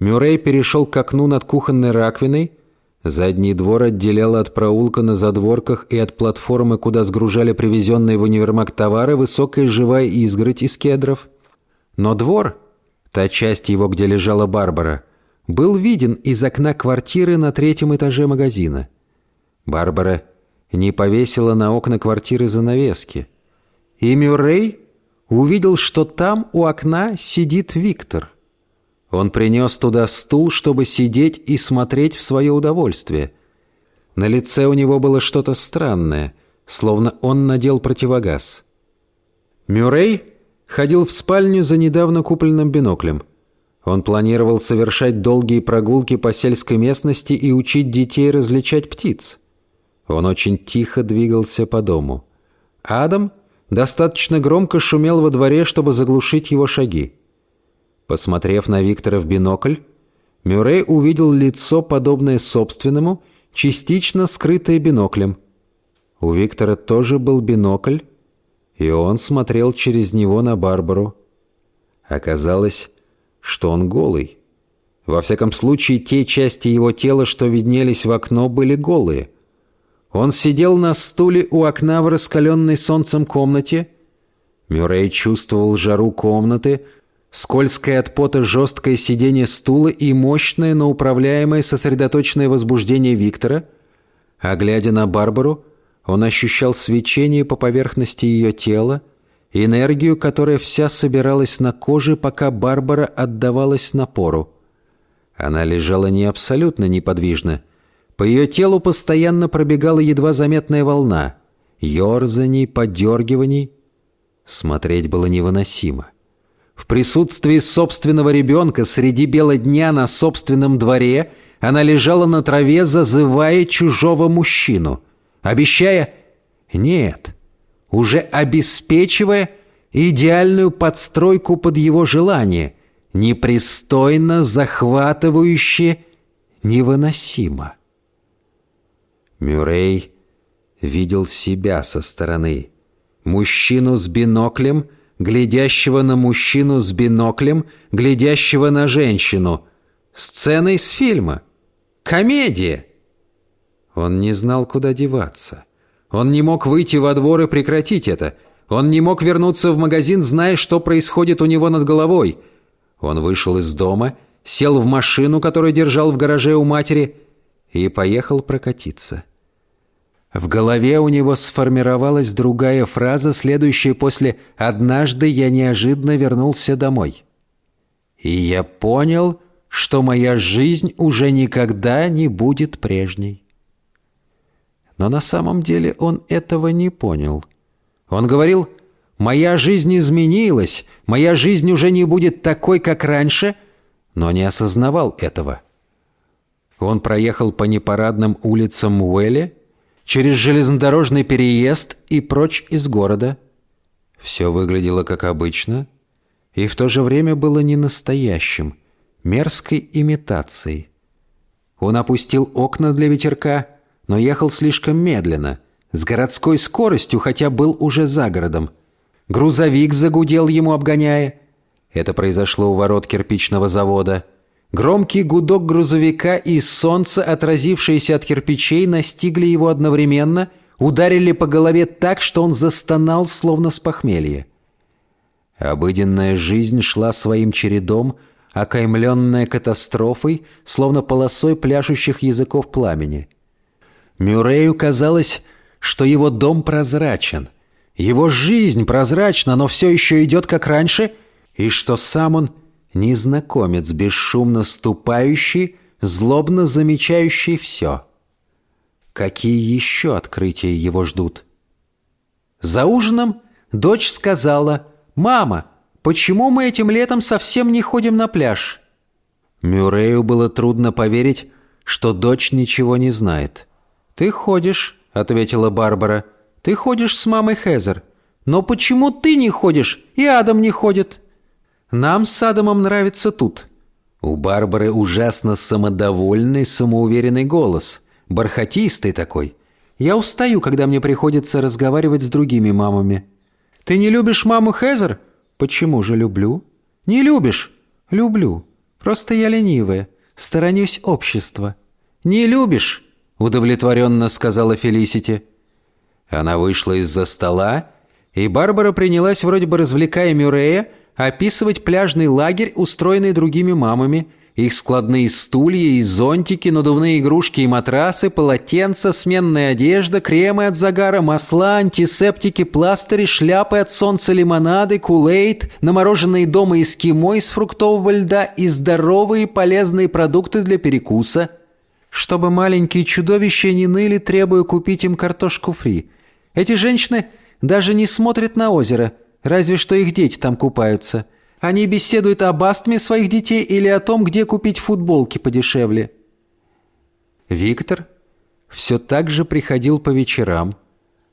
Мюррей перешел к окну над кухонной раковиной. Задний двор отделял от проулка на задворках и от платформы, куда сгружали привезенные в универмаг товары, высокая живая изгородь из кедров. Но двор, та часть его, где лежала Барбара, был виден из окна квартиры на третьем этаже магазина. Барбара не повесила на окна квартиры занавески. И Мюррей увидел, что там у окна сидит Виктор. Он принес туда стул, чтобы сидеть и смотреть в свое удовольствие. На лице у него было что-то странное, словно он надел противогаз. Мюррей ходил в спальню за недавно купленным биноклем – он планировал совершать долгие прогулки по сельской местности и учить детей различать птиц. Он очень тихо двигался по дому. Адам достаточно громко шумел во дворе, чтобы заглушить его шаги. Посмотрев на Виктора в бинокль, Мюррей увидел лицо, подобное собственному, частично скрытое биноклем. У Виктора тоже был бинокль, и он смотрел через него на Барбару. Оказалось, что он голый. Во всяком случае, те части его тела, что виднелись в окно, были голые. Он сидел на стуле у окна в раскаленной солнцем комнате. Мюррей чувствовал жару комнаты, скользкое от пота жесткое сиденье стула и мощное, но управляемое сосредоточенное возбуждение Виктора. А глядя на Барбару, он ощущал свечение по поверхности ее тела, энергию, которая вся собиралась на коже, пока Барбара отдавалась напору. Она лежала не абсолютно неподвижно. По ее телу постоянно пробегала едва заметная волна. Ёрзаний, подергиваний. Смотреть было невыносимо. В присутствии собственного ребенка среди бела дня на собственном дворе она лежала на траве, зазывая чужого мужчину, обещая «нет», уже обеспечивая идеальную подстройку под его желание, непристойно, захватывающе, невыносимо. Мюррей видел себя со стороны. Мужчину с биноклем, глядящего на мужчину с биноклем, глядящего на женщину. Сцена из фильма. Комедия. Он не знал, куда деваться. Он не мог выйти во двор и прекратить это. Он не мог вернуться в магазин, зная, что происходит у него над головой. Он вышел из дома, сел в машину, которую держал в гараже у матери, и поехал прокатиться. В голове у него сформировалась другая фраза, следующая после «Однажды я неожиданно вернулся домой». И я понял, что моя жизнь уже никогда не будет прежней. Но на самом деле он этого не понял. Он говорил «Моя жизнь изменилась, моя жизнь уже не будет такой, как раньше», но не осознавал этого. Он проехал по непарадным улицам Уэлли, через железнодорожный переезд и прочь из города. Все выглядело как обычно и в то же время было не настоящим, мерзкой имитацией. Он опустил окна для ветерка, но ехал слишком медленно, с городской скоростью, хотя был уже за городом. Грузовик загудел ему, обгоняя. Это произошло у ворот кирпичного завода – Громкий гудок грузовика и солнце, отразившееся от кирпичей, настигли его одновременно, ударили по голове так, что он застонал, словно с похмелья. Обыденная жизнь шла своим чередом, окаймленная катастрофой, словно полосой пляшущих языков пламени. Мюррею казалось, что его дом прозрачен, его жизнь прозрачна, но все еще идет как раньше, и что сам он – незнакомец, бесшумно ступающий, злобно замечающий все. Какие еще открытия его ждут? За ужином дочь сказала «Мама, почему мы этим летом совсем не ходим на пляж?» Мюррею было трудно поверить, что дочь ничего не знает. «Ты ходишь», — ответила Барбара. «Ты ходишь с мамой Хезер. Но почему ты не ходишь, и Адам не ходит?» Нам с Адамом нравится тут». У Барбары ужасно самодовольный, самоуверенный голос. Бархатистый такой. «Я устаю, когда мне приходится разговаривать с другими мамами». «Ты не любишь маму Хезер?» «Почему же люблю?» «Не любишь?» «Люблю. Просто я ленивая. Сторонюсь общества». «Не любишь?» — удовлетворенно сказала Фелисити. Она вышла из-за стола, и Барбара принялась, вроде бы развлекая Мюррея, описывать пляжный лагерь, устроенный другими мамами, их складные стулья и зонтики, надувные игрушки и матрасы, полотенца, сменная одежда, кремы от загара, масла, антисептики, пластыри, шляпы от солнца, лимонады, кулейт, намороженные дома эскимо из фруктового льда и здоровые полезные продукты для перекуса. Чтобы маленькие чудовища не ныли, требуя купить им картошку фри. Эти женщины даже не смотрят на озеро – Разве что их дети там купаются. Они беседуют об астме своих детей или о том, где купить футболки подешевле. Виктор все так же приходил по вечерам.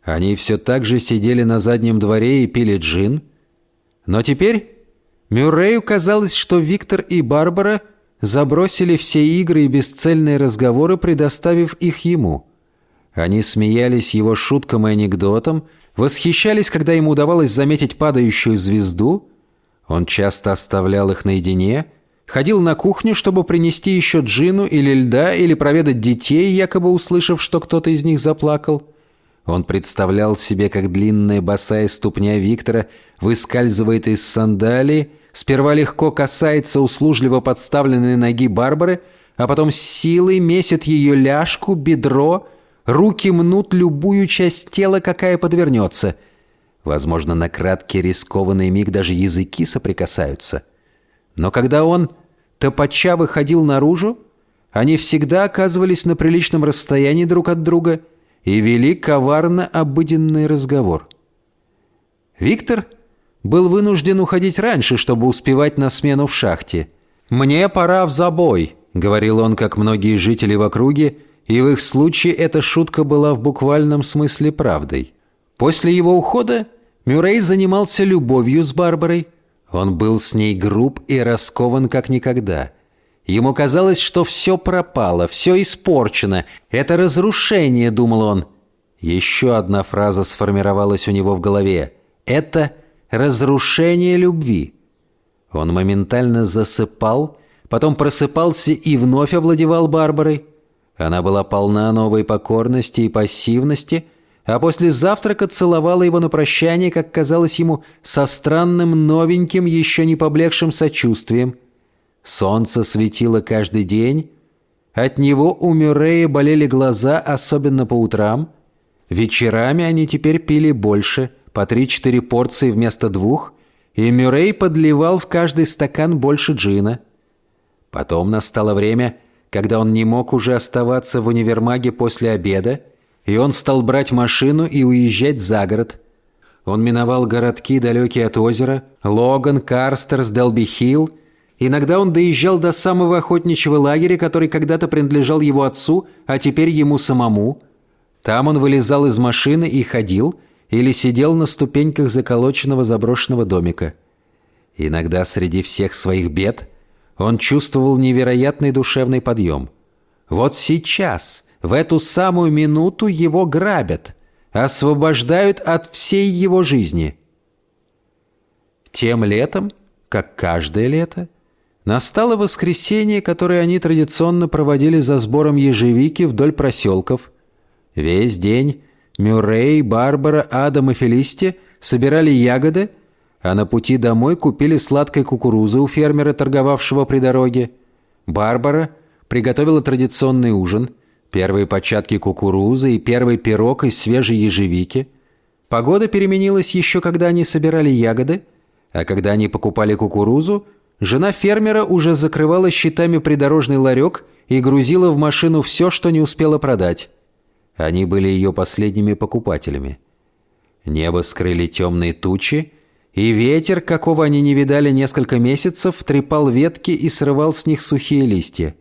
Они все так же сидели на заднем дворе и пили джин. Но теперь Мюррею казалось, что Виктор и Барбара забросили все игры и бесцельные разговоры, предоставив их ему. Они смеялись его шуткам и анекдотам, восхищались, когда ему удавалось заметить падающую звезду. Он часто оставлял их наедине, ходил на кухню, чтобы принести еще джину или льда, или проведать детей, якобы услышав, что кто-то из них заплакал. Он представлял себе, как длинная босая ступня Виктора выскальзывает из сандалии, сперва легко касается услужливо подставленной ноги Барбары, а потом с силой месит ее ляжку, бедро — Руки мнут любую часть тела, какая подвернется. Возможно, на краткий рискованный миг даже языки соприкасаются. Но когда он топача выходил наружу, они всегда оказывались на приличном расстоянии друг от друга и вели коварно обыденный разговор. Виктор был вынужден уходить раньше, чтобы успевать на смену в шахте. «Мне пора в забой», — говорил он, как многие жители в округе, и в их случае эта шутка была в буквальном смысле правдой. После его ухода Мюррей занимался любовью с Барбарой. Он был с ней груб и раскован как никогда. Ему казалось, что все пропало, все испорчено. Это разрушение, думал он. Еще одна фраза сформировалась у него в голове. Это разрушение любви. Он моментально засыпал, потом просыпался и вновь овладевал Барбарой. Она была полна новой покорности и пассивности, а после завтрака целовала его на прощание, как казалось ему, со странным новеньким, еще не поблекшим сочувствием. Солнце светило каждый день. От него у Мюррея болели глаза, особенно по утрам. Вечерами они теперь пили больше – по три-четыре порции вместо двух, и Мюррей подливал в каждый стакан больше джина. Потом настало время, когда он не мог уже оставаться в универмаге после обеда, и он стал брать машину и уезжать за город. Он миновал городки, далекие от озера, Логан, Карстерс, Делби-Хилл. Иногда он доезжал до самого охотничьего лагеря, который когда-то принадлежал его отцу, а теперь ему самому. Там он вылезал из машины и ходил – или сидел на ступеньках заколоченного заброшенного домика. Иногда среди всех своих бед он чувствовал невероятный душевный подъем. Вот сейчас, в эту самую минуту его грабят, освобождают от всей его жизни. Тем летом, как каждое лето, настало воскресенье, которое они традиционно проводили за сбором ежевики вдоль проселков. Весь день Мюррей, Барбара, Адам и Фелисти собирали ягоды, а на пути домой купили сладкой кукурузы у фермера, торговавшего при дороге. Барбара приготовила традиционный ужин, первые початки кукурузы и первый пирог из свежей ежевики. Погода переменилась еще, когда они собирали ягоды, а когда они покупали кукурузу, жена фермера уже закрывала щитами придорожный ларек и грузила в машину все, что не успела продать. Они были ее последними покупателями. Небо скрыли темные тучи, и ветер, какого они не видали несколько месяцев, трепал ветки и срывал с них сухие листья.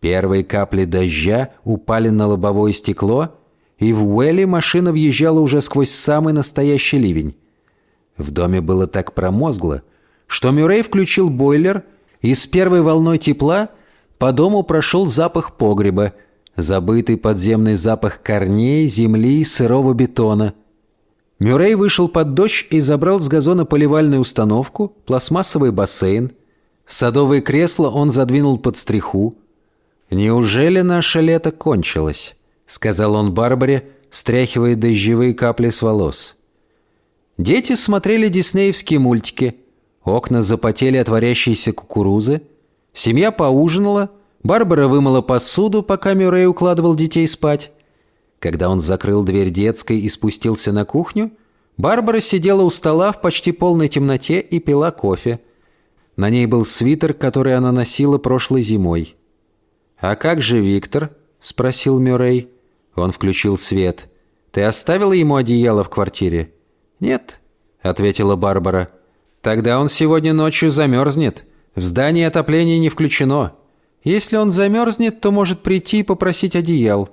Первые капли дождя упали на лобовое стекло, и в Уэлли машина въезжала уже сквозь самый настоящий ливень. В доме было так промозгло, что Мюррей включил бойлер, и с первой волной тепла по дому прошел запах погреба – забытый подземный запах корней, земли, сырого бетона. Мюррей вышел под дождь и забрал с газона поливальную установку, пластмассовый бассейн. Садовые кресла он задвинул под стриху. «Неужели наше лето кончилось?» — сказал он Барбаре, стряхивая дождевые капли с волос. Дети смотрели диснеевские мультики. Окна запотели от варящейся кукурузы. Семья поужинала — Барбара вымыла посуду, пока Мюррей укладывал детей спать. Когда он закрыл дверь детской и спустился на кухню, Барбара сидела у стола в почти полной темноте и пила кофе. На ней был свитер, который она носила прошлой зимой. «А как же Виктор?» — спросил Мюррей. Он включил свет. «Ты оставила ему одеяло в квартире?» «Нет», — ответила Барбара. «Тогда он сегодня ночью замерзнет. В здании отопление не включено». Если он замерзнет, то может прийти и попросить одеял.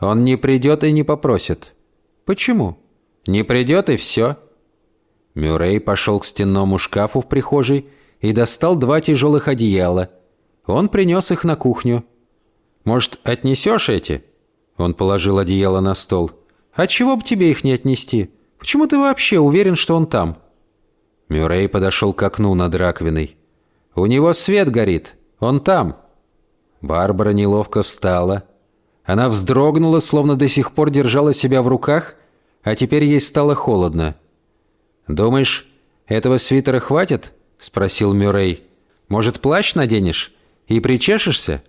Он не придет и не попросит. Почему? Не придет и все. Мюррей пошел к стенному шкафу в прихожей и достал два тяжелых одеяла. Он принес их на кухню. «Может, отнесешь эти?» Он положил одеяло на стол. «А чего бы тебе их не отнести? Почему ты вообще уверен, что он там?» Мюррей подошел к окну над раковиной. «У него свет горит. Он там». Барбара неловко встала. Она вздрогнула, словно до сих пор держала себя в руках, а теперь ей стало холодно. «Думаешь, этого свитера хватит?» — спросил Мюррей. «Может, плащ наденешь и причешешься?»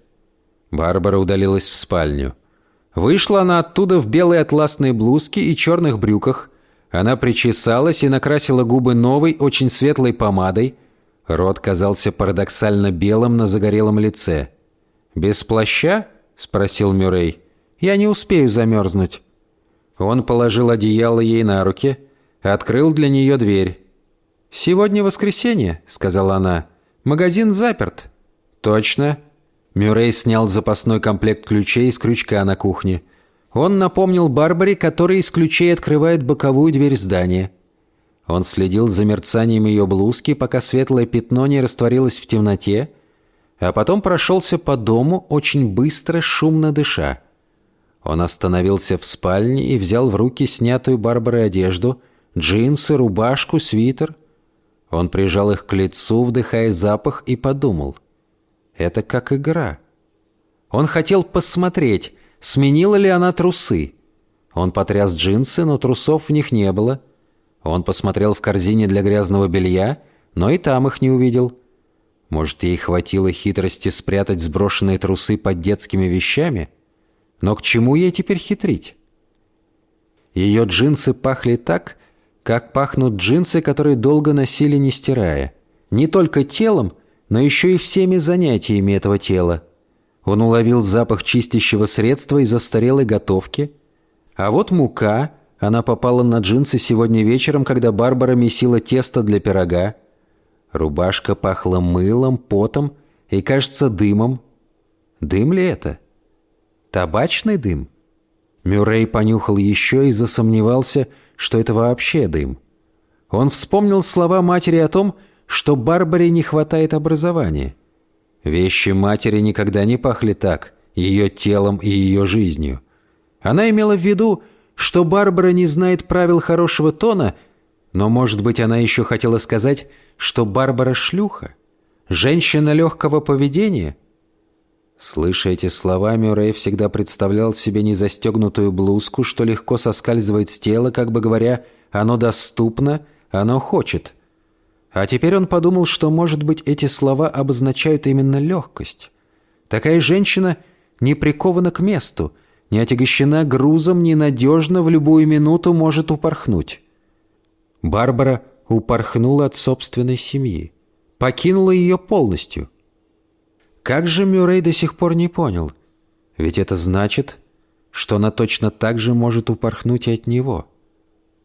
Барбара удалилась в спальню. Вышла она оттуда в белой атласной блузке и черных брюках. Она причесалась и накрасила губы новой, очень светлой помадой. Рот казался парадоксально белым на загорелом лице. «Без плаща?» — спросил Мюррей. «Я не успею замерзнуть». Он положил одеяло ей на руки, открыл для нее дверь. «Сегодня воскресенье», — сказала она. «Магазин заперт». «Точно». Мюррей снял запасной комплект ключей из крючка на кухне. Он напомнил Барбаре, который из ключей открывает боковую дверь здания. Он следил за мерцанием ее блузки, пока светлое пятно не растворилось в темноте, а потом прошелся по дому, очень быстро, шумно дыша. Он остановился в спальне и взял в руки снятую Барбарой одежду, джинсы, рубашку, свитер. Он прижал их к лицу, вдыхая запах, и подумал. Это как игра. Он хотел посмотреть, сменила ли она трусы. Он потряс джинсы, но трусов в них не было. Он посмотрел в корзине для грязного белья, но и там их не увидел. Может, ей хватило хитрости спрятать сброшенные трусы под детскими вещами? Но к чему ей теперь хитрить? Ее джинсы пахли так, как пахнут джинсы, которые долго носили, не стирая. Не только телом, но еще и всеми занятиями этого тела. Он уловил запах чистящего средства и застарелой готовки. А вот мука, она попала на джинсы сегодня вечером, когда Барбара месила тесто для пирога. Рубашка пахла мылом, потом и, кажется, дымом. Дым ли это? Табачный дым? Мюррей понюхал еще и засомневался, что это вообще дым. Он вспомнил слова матери о том, что Барбаре не хватает образования. Вещи матери никогда не пахли так, ее телом и ее жизнью. Она имела в виду, что Барбара не знает правил хорошего тона, но, может быть, она еще хотела сказать, что Барбара шлюха, женщина легкого поведения. Слыша эти слова, Мюррей всегда представлял себе незастегнутую блузку, что легко соскальзывает с тела, как бы говоря, оно доступно, оно хочет — а теперь он подумал, что, может быть, эти слова обозначают именно легкость. Такая женщина не прикована к месту, не отягощена грузом, ненадежно в любую минуту может упорхнуть. Барбара упорхнула от собственной семьи, покинула ее полностью. Как же Мюррей до сих пор не понял? Ведь это значит, что она точно так же может упорхнуть и от него.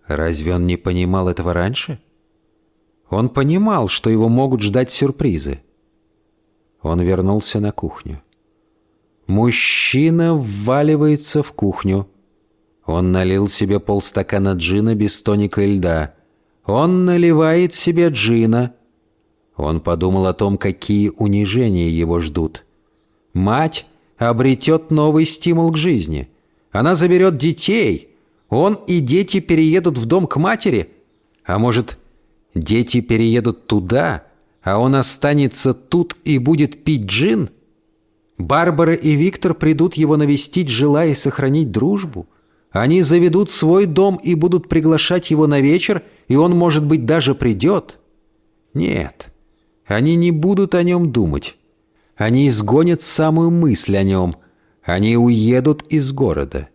Разве он не понимал этого раньше? — он понимал, что его могут ждать сюрпризы. Он вернулся на кухню. Мужчина вваливается в кухню. Он налил себе полстакана джина без тоника и льда. Он наливает себе джина. Он подумал о том, какие унижения его ждут. Мать обретет новый стимул к жизни. Она заберет детей. Он и дети переедут в дом к матери. А может, Дети переедут туда, а он останется тут и будет пить джин? Барбара и Виктор придут его навестить, желая сохранить дружбу. Они заведут свой дом и будут приглашать его на вечер, и он, может быть, даже придет. Нет, они не будут о нем думать. Они изгонят самую мысль о нем. Они уедут из города.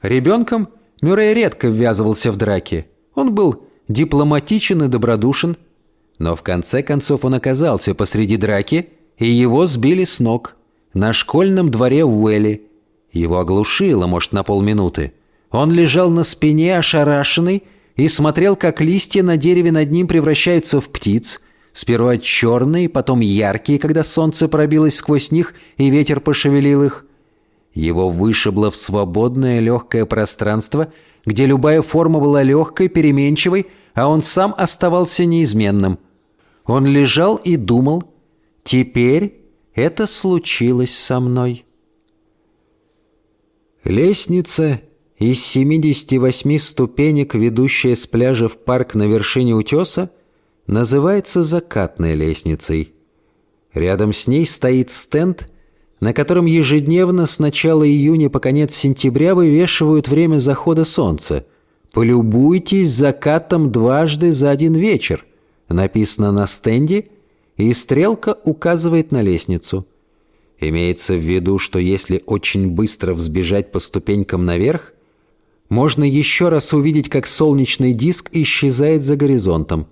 Ребенком Мюррей редко ввязывался в драки. Он был дипломатичен и добродушен, но в конце концов он оказался посреди драки, и его сбили с ног на школьном дворе в Уэлли. Его оглушило, может, на полминуты. Он лежал на спине, ошарашенный, и смотрел, как листья на дереве над ним превращаются в птиц, сперва черные, потом яркие, когда солнце пробилось сквозь них и ветер пошевелил их. Его вышибло в свободное легкое пространство — где любая форма была легкой, переменчивой, а он сам оставался неизменным. Он лежал и думал, «Теперь это случилось со мной». Лестница из 78 ступенек, ведущая с пляжа в парк на вершине утеса, называется закатной лестницей. Рядом с ней стоит стенд – на котором ежедневно с начала июня по конец сентября вывешивают время захода солнца. «Полюбуйтесь закатом дважды за один вечер», написано на стенде, и стрелка указывает на лестницу. Имеется в виду, что если очень быстро взбежать по ступенькам наверх, можно еще раз увидеть, как солнечный диск исчезает за горизонтом.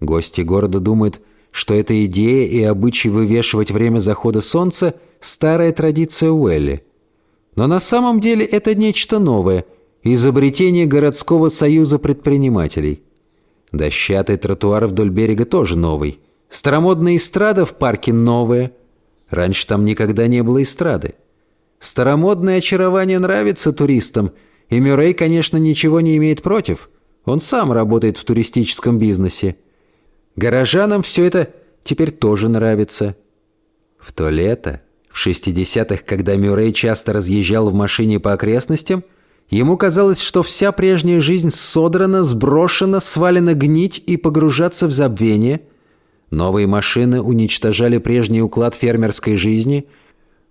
Гости города думают, что эта идея и обычай вывешивать время захода солнца – старая традиция Уэлли. Но на самом деле это нечто новое – изобретение городского союза предпринимателей. Дощатый тротуар вдоль берега тоже новый. Старомодная эстрада в парке новая. Раньше там никогда не было эстрады. Старомодное очарование нравится туристам, и Мюррей, конечно, ничего не имеет против. Он сам работает в туристическом бизнесе. Горожанам все это теперь тоже нравится. В то лето, в 60-х, когда Мюррей часто разъезжал в машине по окрестностям, ему казалось, что вся прежняя жизнь содрана, сброшена, свалена гнить и погружаться в забвение. Новые машины уничтожали прежний уклад фермерской жизни –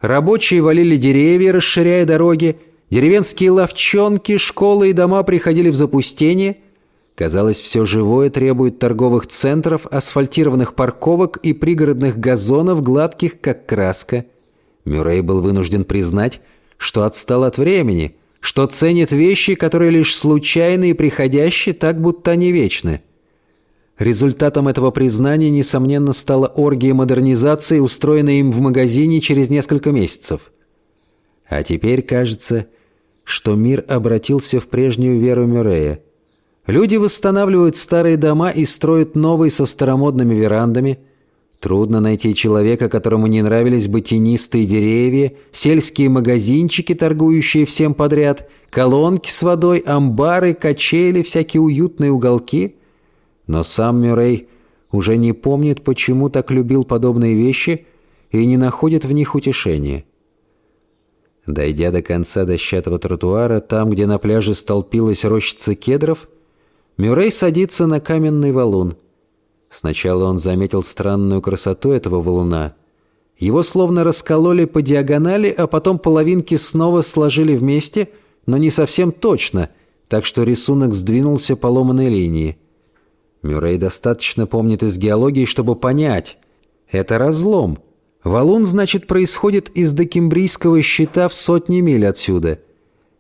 Рабочие валили деревья, расширяя дороги, деревенские ловчонки, школы и дома приходили в запустение. Казалось, все живое требует торговых центров, асфальтированных парковок и пригородных газонов, гладких, как краска. Мюррей был вынужден признать, что отстал от времени, что ценит вещи, которые лишь случайны и приходящие, так будто они вечны. Результатом этого признания, несомненно, стала оргия модернизации, устроенная им в магазине через несколько месяцев. А теперь кажется, что мир обратился в прежнюю веру Мюррея. Люди восстанавливают старые дома и строят новые со старомодными верандами. Трудно найти человека, которому не нравились бы тенистые деревья, сельские магазинчики, торгующие всем подряд, колонки с водой, амбары, качели, всякие уютные уголки – но сам Мюррей уже не помнит, почему так любил подобные вещи и не находит в них утешения. Дойдя до конца дощатого тротуара, там, где на пляже столпилась рощица кедров, Мюррей садится на каменный валун. Сначала он заметил странную красоту этого валуна. Его словно раскололи по диагонали, а потом половинки снова сложили вместе, но не совсем точно, так что рисунок сдвинулся по ломаной линии. Мюррей достаточно помнит из геологии, чтобы понять. Это разлом. Валун, значит, происходит из докембрийского щита в сотни миль отсюда.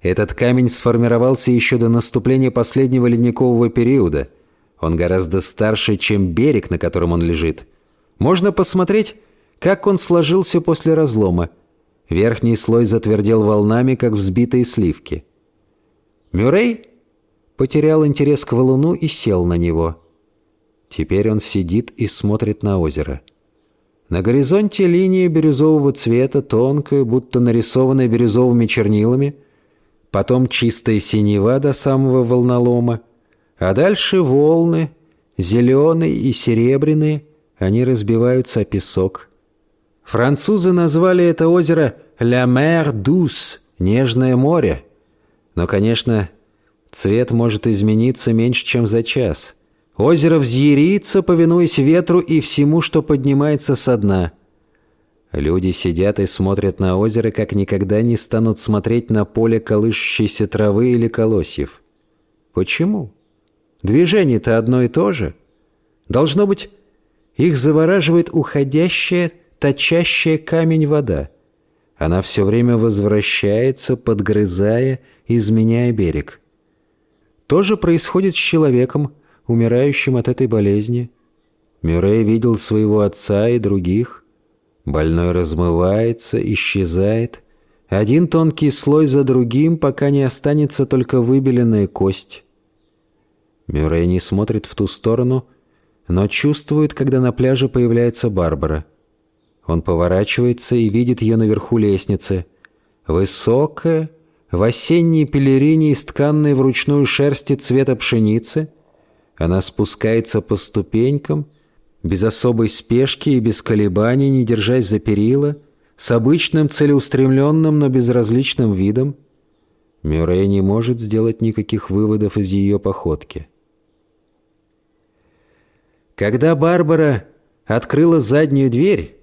Этот камень сформировался еще до наступления последнего ледникового периода. Он гораздо старше, чем берег, на котором он лежит. Можно посмотреть, как он сложился после разлома. Верхний слой затвердел волнами, как взбитые сливки. Мюррей потерял интерес к валуну и сел на него. Теперь он сидит и смотрит на озеро. На горизонте линия бирюзового цвета, тонкая, будто нарисованная бирюзовыми чернилами, потом чистая синева до самого волнолома, а дальше волны, зеленые и серебряные, они разбиваются о песок. Французы назвали это озеро «La mer douce» — «Нежное море». Но, конечно, цвет может измениться меньше, чем за час — Озеро взъярится, повинуясь ветру и всему, что поднимается со дна. Люди сидят и смотрят на озеро, как никогда не станут смотреть на поле колышущейся травы или колосьев. Почему? Движение-то одно и то же. Должно быть, их завораживает уходящая, точащая камень вода. Она все время возвращается, подгрызая, изменяя берег. То же происходит с человеком – умирающим от этой болезни. Мюррей видел своего отца и других. Больной размывается, исчезает. Один тонкий слой за другим, пока не останется только выбеленная кость. Мюррей не смотрит в ту сторону, но чувствует, когда на пляже появляется Барбара. Он поворачивается и видит ее наверху лестницы. Высокая, в осенней пелерине из тканной вручную шерсти цвета пшеницы — она спускается по ступенькам, без особой спешки и без колебаний, не держась за перила, с обычным целеустремленным, но безразличным видом. Мюррей не может сделать никаких выводов из ее походки. Когда Барбара открыла заднюю дверь,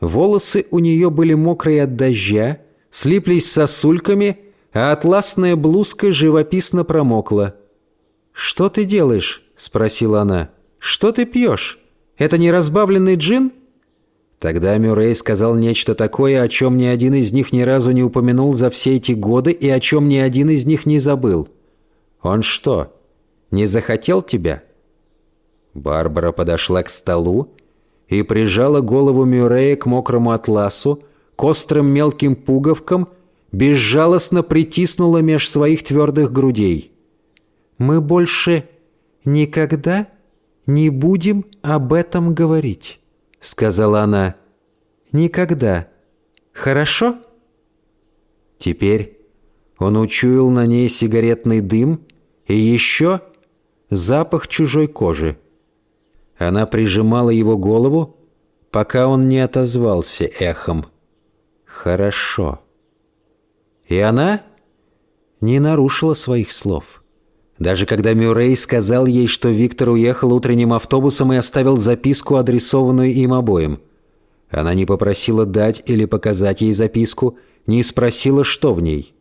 волосы у нее были мокрые от дождя, слиплись сосульками, а атласная блузка живописно промокла. «Что ты делаешь?» — спросила она. «Что ты пьешь? Это не разбавленный джин?» Тогда Мюррей сказал нечто такое, о чем ни один из них ни разу не упомянул за все эти годы и о чем ни один из них не забыл. «Он что, не захотел тебя?» Барбара подошла к столу и прижала голову Мюррея к мокрому атласу, к острым мелким пуговкам, безжалостно притиснула меж своих твердых грудей. «Мы больше никогда не будем об этом говорить» сказала она. «Никогда. Хорошо?» Теперь он учуял на ней сигаретный дым и еще запах чужой кожи. Она прижимала его голову, пока он не отозвался эхом. «Хорошо». И она не нарушила своих слов. Даже когда Мюррей сказал ей, что Виктор уехал утренним автобусом и оставил записку, адресованную им обоим. Она не попросила дать или показать ей записку, не спросила, что в ней.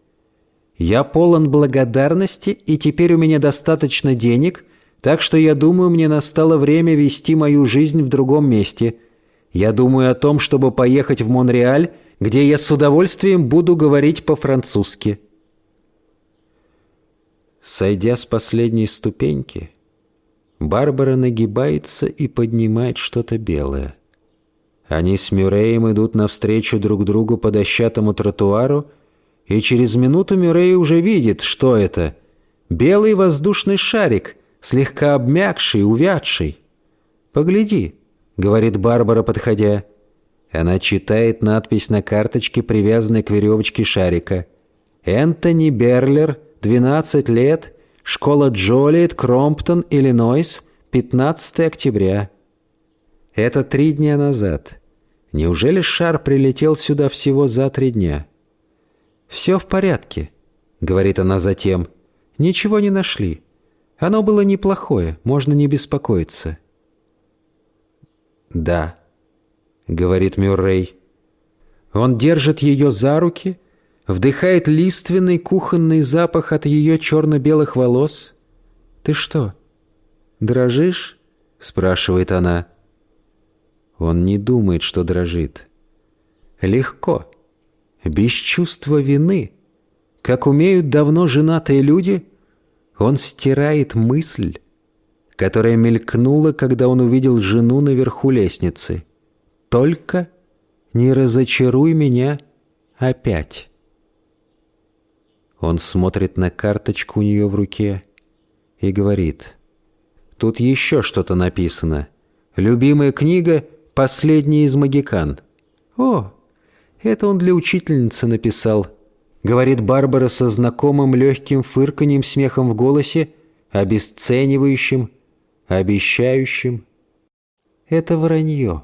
«Я полон благодарности, и теперь у меня достаточно денег, так что я думаю, мне настало время вести мою жизнь в другом месте. Я думаю о том, чтобы поехать в Монреаль, где я с удовольствием буду говорить по-французски». Сойдя с последней ступеньки, Барбара нагибается и поднимает что-то белое. Они с Мюрреем идут навстречу друг другу по дощатому тротуару, и через минуту Мюррей уже видит, что это. Белый воздушный шарик, слегка обмякший, увядший. «Погляди», — говорит Барбара, подходя. Она читает надпись на карточке, привязанной к веревочке шарика. «Энтони Берлер», 12 лет, школа Джолиет, Кромптон, Иллинойс, 15 октября. Это три дня назад. Неужели шар прилетел сюда всего за три дня? «Все в порядке», — говорит она затем. «Ничего не нашли. Оно было неплохое, можно не беспокоиться». «Да», — говорит Мюррей. Он держит ее за руки — вдыхает лиственный кухонный запах от ее черно-белых волос. «Ты что, дрожишь?» — спрашивает она. Он не думает, что дрожит. Легко, без чувства вины, как умеют давно женатые люди, он стирает мысль, которая мелькнула, когда он увидел жену наверху лестницы. «Только не разочаруй меня опять». Он смотрит на карточку у нее в руке и говорит. «Тут еще что-то написано. Любимая книга «Последний из магикан». «О, это он для учительницы написал», — говорит Барбара со знакомым легким фырканьем смехом в голосе, обесценивающим, обещающим. «Это вранье».